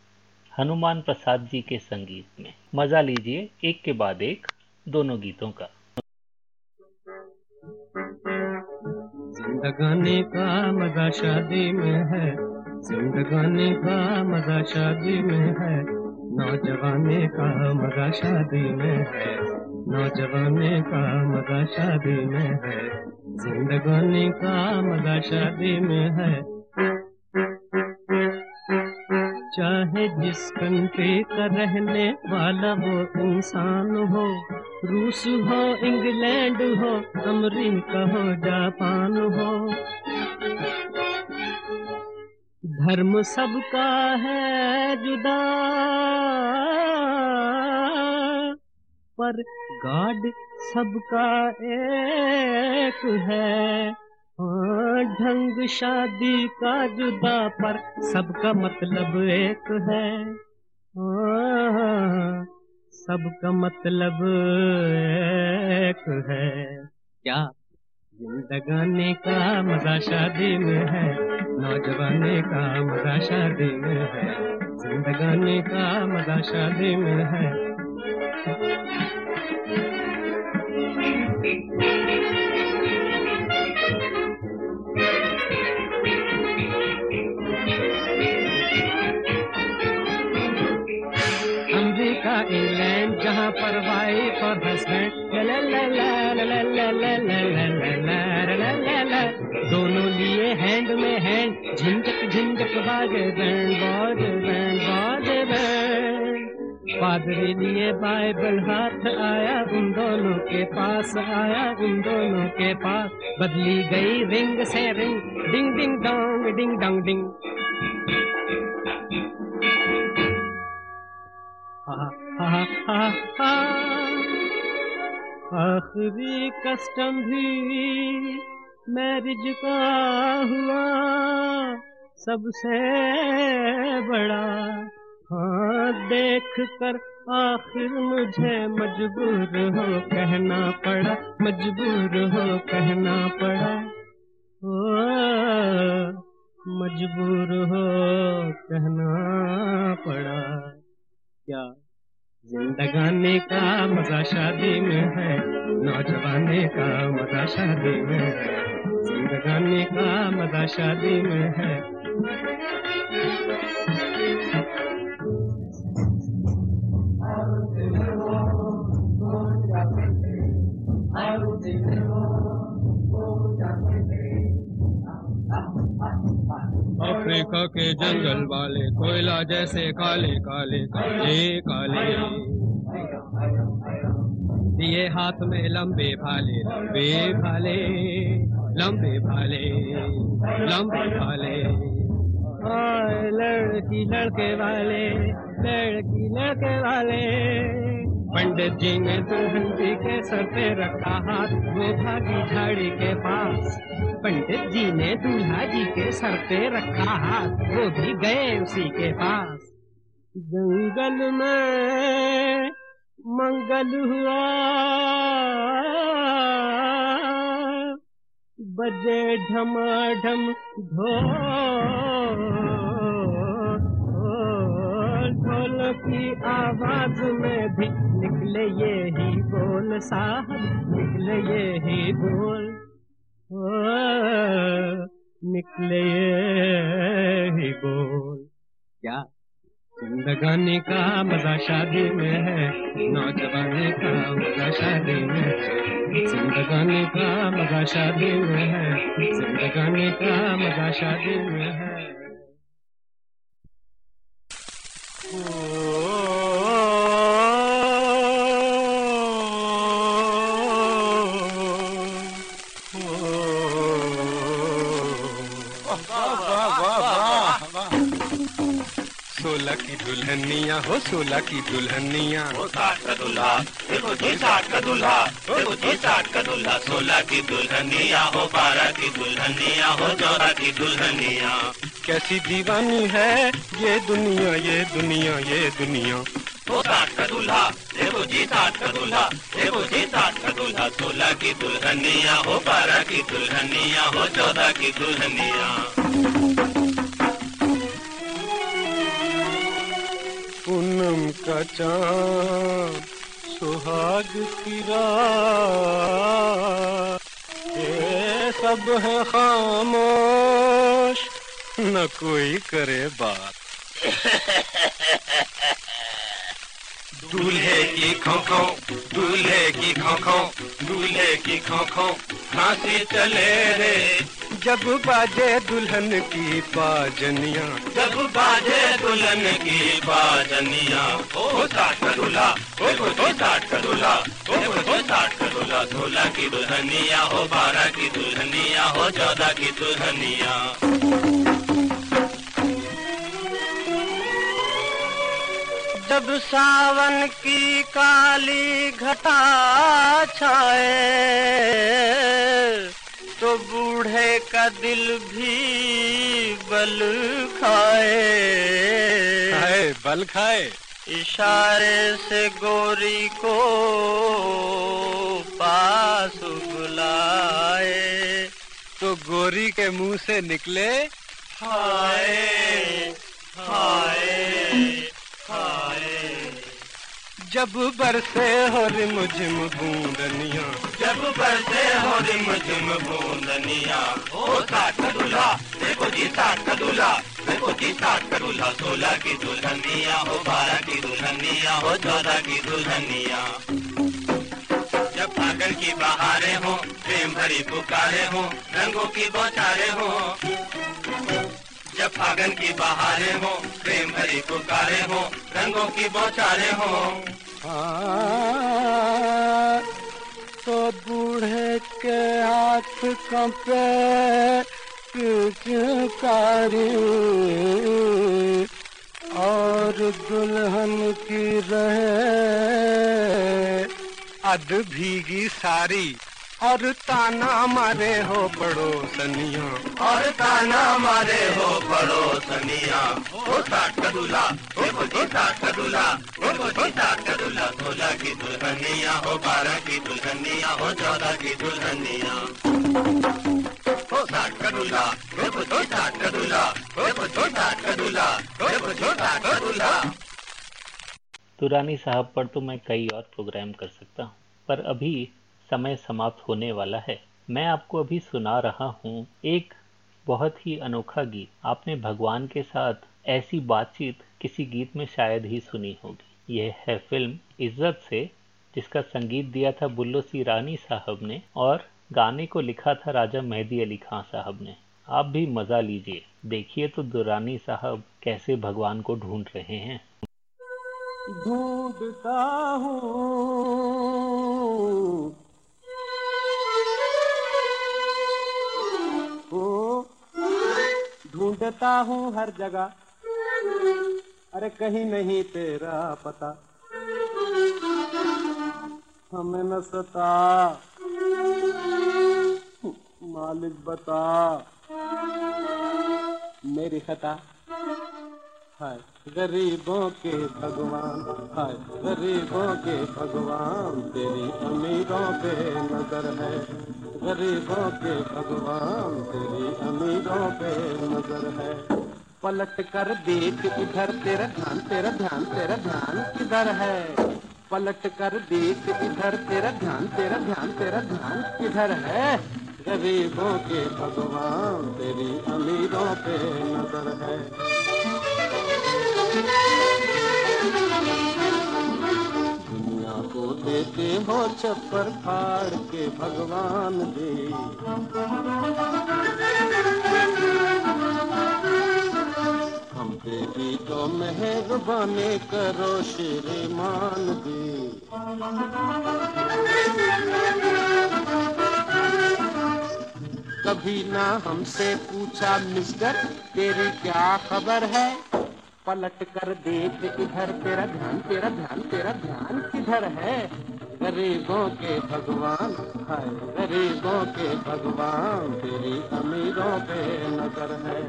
A: हनुमान प्रसाद जी के संगीत में। मज़ा लीजिए एक के बाद एक, दोनों गीतों का।
I: जिंदगानी का मज़ा शादी में है, जिंदगानी का मज़ा शादी में है, नौजवानी का मज़ा शादी में है, नौजवानी का मज़ा शादी में है, जिंदगानी का मज़ा शादी में है। चाहे जिस कंट्री का रहने वाला वो इंसान हो रूस हो इंग्लैंड हो अमरीका हो जापान हो। धर्म सबका है जुदा पर गॉड सबका एक है। ढंग शादी का जुदा पर सबका मतलब एक हाँ, सबका मतलब एक है। क्या? जिंदगाने का मज़ा शादी में है नौजवाने का मज़ा शादी में है जिंदगाने का मज़ा शादी में है। हैंड में हैंड झिंझक झिंझक बाजे बैंड बाजे बैंड बाजे बैंड पादरी लिए बाइबल हाथ आया, उन दोनों के पास आया, उन दोनों के पास। बदली गई रिंग से ring, ding ding, dong ding dong, ding. आखिरी कस्टम भी मैरिज का हुआ सबसे बड़ा। हाँ देख कर आखिर मुझे मजबूर हो कहना पड़ा, मजबूर हो कहना पड़ा। ओ मजबूर हो कहना पड़ा। क्या जिंदगानी का मज़ा शादी में है, नौजवानी का मज़ा शादी में है। जिंदगानी का मज़ा शादी में है। अफ्रीका के जंगल वाले कोयला जैसे काले काले काले काले। ये हाथ में लंबे भाले लंबे भाले लंबे भाले लंबे भाले। लड़की, लड़के वाले, लड़की, लड़के वाले। पंडित जी ने दुल्हन जी के सर पे रखा हाथ वो भागी झाड़ी के पास। पंडित जी ने दूल्हा जी के सर पे रखा हाथ, वो भी गए उसी के पास। जंगल में मंगल हुआ। बजे ढमाढम ढोल ढोल की आवाज़ में भी निकले ये ही बोल साहब निकले ये ही बोल। ओ, निकले ये ही बोल। क्या? जिंदगानी का मज़ा शादी में है, नौजवानी का मज़ा शादी में जिंदगानी का मज़ा शादी में है, जिंदगानी का मज़ा शादी में है।
L: सोलह की दुल्हनिया हो सोलह की दुल्हनिया।
P: हो साठ दूल्हा देखो जी साठ का दूल्हा देखो जी साठ का दूल्हा। सोलह की दुल्हनिया हो बारह की दुल्हनिया हो चौदह की दुल्हनिया।
L: कैसी दीवानी है ये दुनिया ये दुनिया ये दुनिया।
P: हो साठ का दूल्हा देखो जी साठ का दूल्हा देखो जी साठ का दूल्हा। सोलह की दुल्हनिया हो बारह की दुल्हनिया हो चौदह की दुल्हनिया।
L: का चाँद सुहाग की ये सब है खामोश, न कोई करे बात।
P: दूल्हे की खोखो, दूल्हे की खोखो, दूल्हे की खोखो फांसी चले रे।
L: जब बाजे दुल्हन की बाजनिया।
P: जब बाजे दुल्हन की बाजनिया। ओ साठ का दूल्हा ओ साठ का दूल्हा ओ साठ का दूल्हा सोलह की दुल्हनिया हो बारह की दुल्हनिया हो चौदह की दुल्हनिया।
L: जब सावन की काली घटा छाए तो बूढ़े का दिल भी बल खाए। खाए बल खाए। इशारे से गोरी को पास बुलाए। तो गोरी के मुँह से निकले हाय हाय हाय। जब बरसे हो रिम झिम बूंदनिया।
P: जब बरसे हो रिम झिम बूंदनिया। ओ दूल्हा, देखो जी का दूल्हा। देखो जी का दूल्हा, सोलह की दुल्हनिया हो बारह की दुल्हनिया हो चौदह की दुल्हनिया। जब फागन की बहारें हो, प्रेम भरी पुकारे हो, रंगों की बौछारें हो। जब फागन की बहारें हो प्रेम भरी पुकारे हो रंगों की बौछारें हो।
L: हाँ, तो बूढ़े के हाथ कंपे पिचकारी। और दुल्हन की रहे अध भीगी सारी। और ताना मारे हो पड़ोसनिया।
P: और ताना मारे हो पड़ोसनिया। साठ दूल्हा देखो जी साठ दूल्हा देखो जी साठ दूल्हा सोलह की दुल्हनिया हो बारह की दुल्हनिया हो चौदह की दुल्हनिया। हो साठ का दूल्हा देखो जी साठ दूल्हा देखो जी साठ दूल्हा देखो जी साठ दूल्हा
A: दुरानी साहब पर तो मैं कई और प्रोग्राम कर सकता हूँ पर अभी समय समाप्त होने वाला है। मैं आपको अभी सुना रहा हूँ एक बहुत ही अनोखा गीत। आपने भगवान के साथ ऐसी बातचीत किसी गीत में शायद ही सुनी होगी। यह है फ़िल्म इज़्ज़त से, जिसका संगीत दिया था बुल्लो सी रानी साहब ने और गाने को लिखा था राजा मेहदी अली खां साहब ने। आप भी मज़ा लीजिए। देखिए तो दुरानी साहब कैसे भगवान को ढूंढ रहे हैं।
L: ढूंढता हूँ ढूंढता हूँ हर जगह। अरे कहीं नहीं तेरा पता। हमें न सता। मालिक बता। मेरी खता। हाय, गरीबों के भगवान, हाय, गरीबों के भगवान, तेरी अमीरों पे नज़र है। गरीबों के भगवान, तेरी अमीरों पे नज़र है। पलट कर देख इधर तेरा ध्यान तेरा ध्यान तेरा ध्यान किधर है? पलट कर देख इधर तेरा ध्यान तेरा ध्यान तेरा ध्यान किधर है? गरीबों के भगवान, तेरी अमीरों पे नज़र है। दुनिया को देते हो छप्पर फाड़ के भगवान दे हम पे भी तो मेहरबानी करो श्रीमान दे। कभी ना हमसे पूछा, मिस्टर, तेरी क्या खबर है?
I: पलट कर देख इधर तेरा ध्यान तेरा ध्यान तेरा ध्यान किधर है? गरीबों के भगवान है गरीबों के भगवान, तेरी अमीरों पे नज़र है।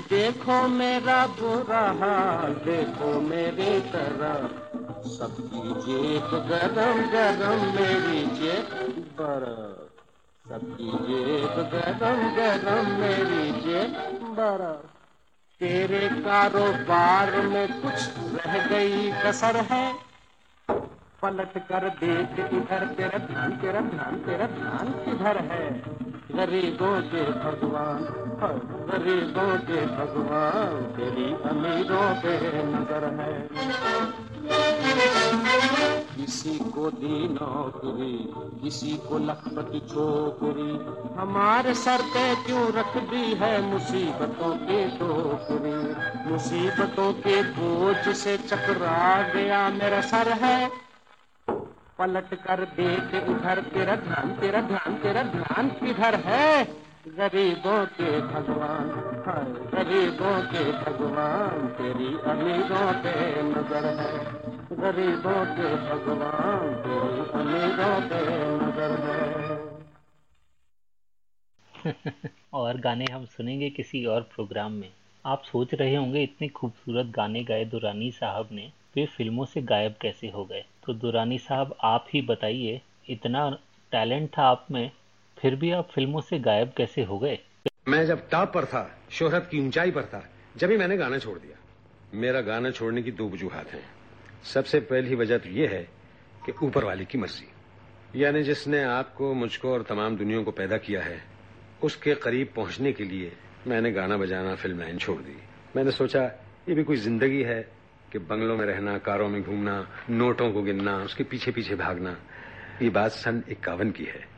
I: देखो मेरा बुरा हाल, देखो मेरी तरह। सबकी जेब गरम गरम मेरी जेब बर्फ़ सबकी जेब गरम गरम मेरी जेब। बर्फ़ तेरे कारोबार में कुछ रह गई कसर है। पलट कर देख इधर तेरा ध्यान तेरा ध्यान तेरा ध्यान किधर है? गरीबों के भगवान हाँ, गरीबों के भगवान तेरी अमीरों पे नज़र है। किसी को दी नौकरी, किसी को लखपति छोकरी। हमारे सर पे क्यों रख दी है मुसीबतों के टोकरी? मुसीबतों के बोझ से चकरा गया मेरा सर है। पलट कर देख, उधर तेरा ध्यान तेरा ध्यान तेरा ध्यान किधर है? गरीबों के भगवान हाय गरीबों के भगवान, तेरी अमीरों पे नज़र है। गरीबों के भगवान, तेरी अमीरों पे नज़र है।
A: और गाने हम सुनेंगे किसी और प्रोग्राम में। आप सोच रहे होंगे, इतने खूबसूरत गाने गाए दुरानी साहब ने, वे फ़िल्मों से गायब कैसे हो गए? तो दुरानी साहब, आप ही बताइए, इतना टैलेंट था आप में फिर भी आप फ़िल्मों से गायब कैसे हो गए?
B: मैं जब टॉप पर था, शोहरत की ऊंचाई पर था, जब ही मैंने गाना छोड़ दिया। मेरा गाना छोड़ने की दो वजूहत हैं। सबसे पहली वजह तो यह है कि ऊपर वाले की मर्ज़ी। यानी जिसने आपको, मुझको और तमाम दुनिया को पैदा किया है, उसके करीब पहुँचने के लिए मैंने गाना बजाना, फ़िल्म छोड़ दी। मैंने सोचा, ये भी कोई ज़िंदगी है कि बंगलों में रहना, कारों में घूमना, नोटों को गिनना, उसके पीछे पीछे भागना, ये बात सन इक्यावन की है।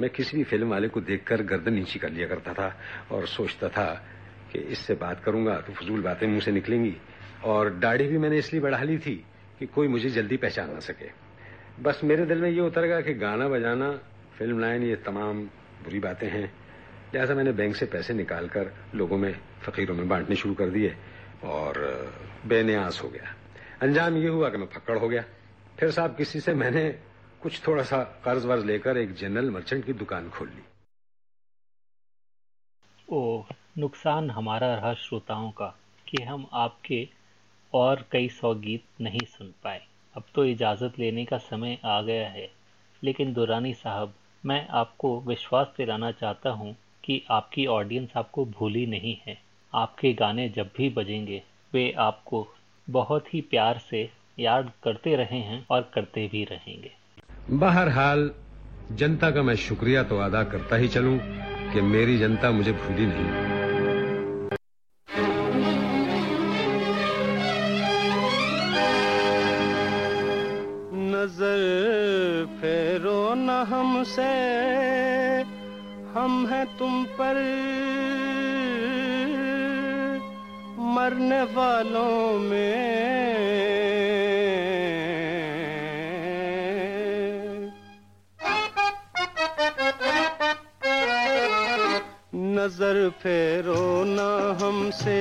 B: मैं किसी भी फ़िल्म वाले को देखकर गर्दन नीची कर लिया करता था और सोचता था कि इससे बात करूँगा तो फजूल बातें मुँह से निकलेंगी। और दाढ़ी भी मैंने इसलिए बढ़ा ली थी कि कोई मुझे जल्दी पहचान ना सके। बस मेरे दिल में ये उतर गया कि गाना बजाना फ़िल्म लाइन ये तमाम बुरी बातें हैं। लिहाजा मैंने बैंक से पैसे निकालकर लोगों में फकीरों में बांटने शुरू कर दिए और, बेनियास हो गया। अंजाम ये हुआ कि मैं फक्कड़ हो गया। फिर साहब, किसी से मैंने कुछ थोड़ा सा कर्ज वर्ज लेकर एक जनरल मर्चेंट की दुकान खोल ली।
A: ओ, नुकसान हमारा रहा श्रोताओं का कि हम आपके और कई सौ गीत नहीं सुन पाए। अब तो इजाज़त लेने का समय आ गया है। लेकिन दुरानी साहब, मैं आपको विश्वास दिलाना चाहता हूँ कि आपकी ऑडियंस आपको भूली नहीं है। आपके गाने जब भी बजेंगे, वे आपको बहुत ही प्यार से याद करते रहे हैं और करते भी रहेंगे।
B: बहरहाल, जनता का मैं शुक्रिया तो अदा करता ही चलूँ कि मेरी जनता मुझे भूली नहीं।
L: नज़र फेरो न हमसे, हम हैं तुम पर। मरने वालों में फेरो, न हमसे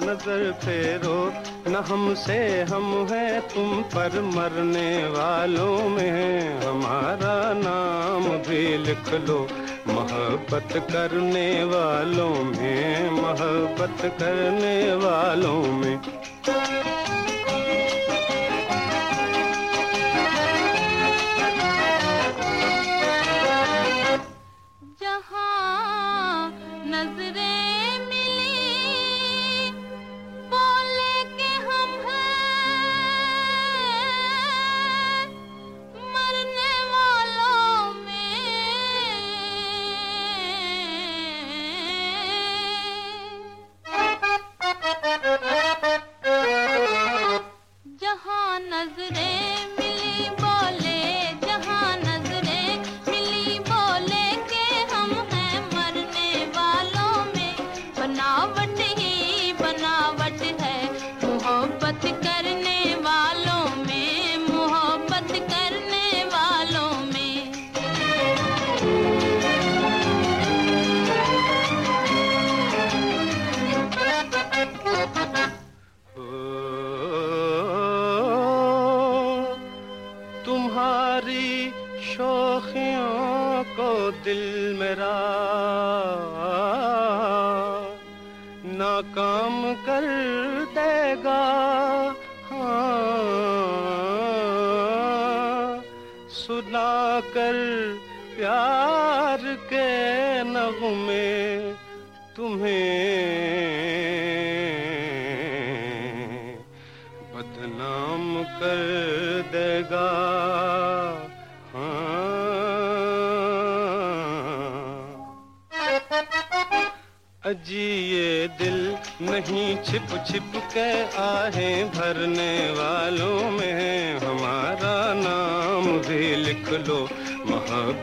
L: नज़र फेरो, न हमसे हम हैं तुम पर मरने वालों में। हमारा नाम भी लिख लो, मोहब्बत करने वालों में, मोहब्बत करने वालों में।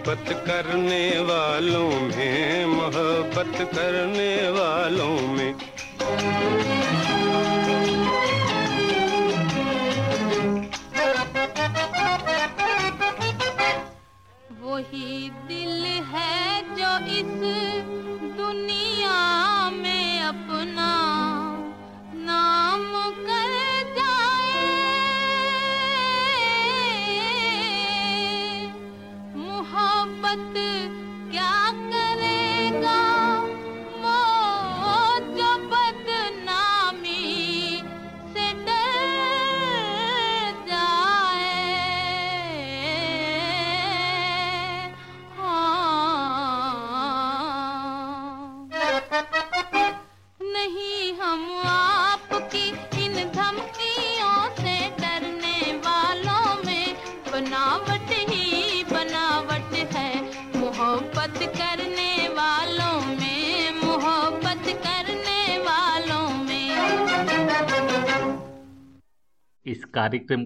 J: मोहब्बत करने वालों में मोहब्बत करने वालों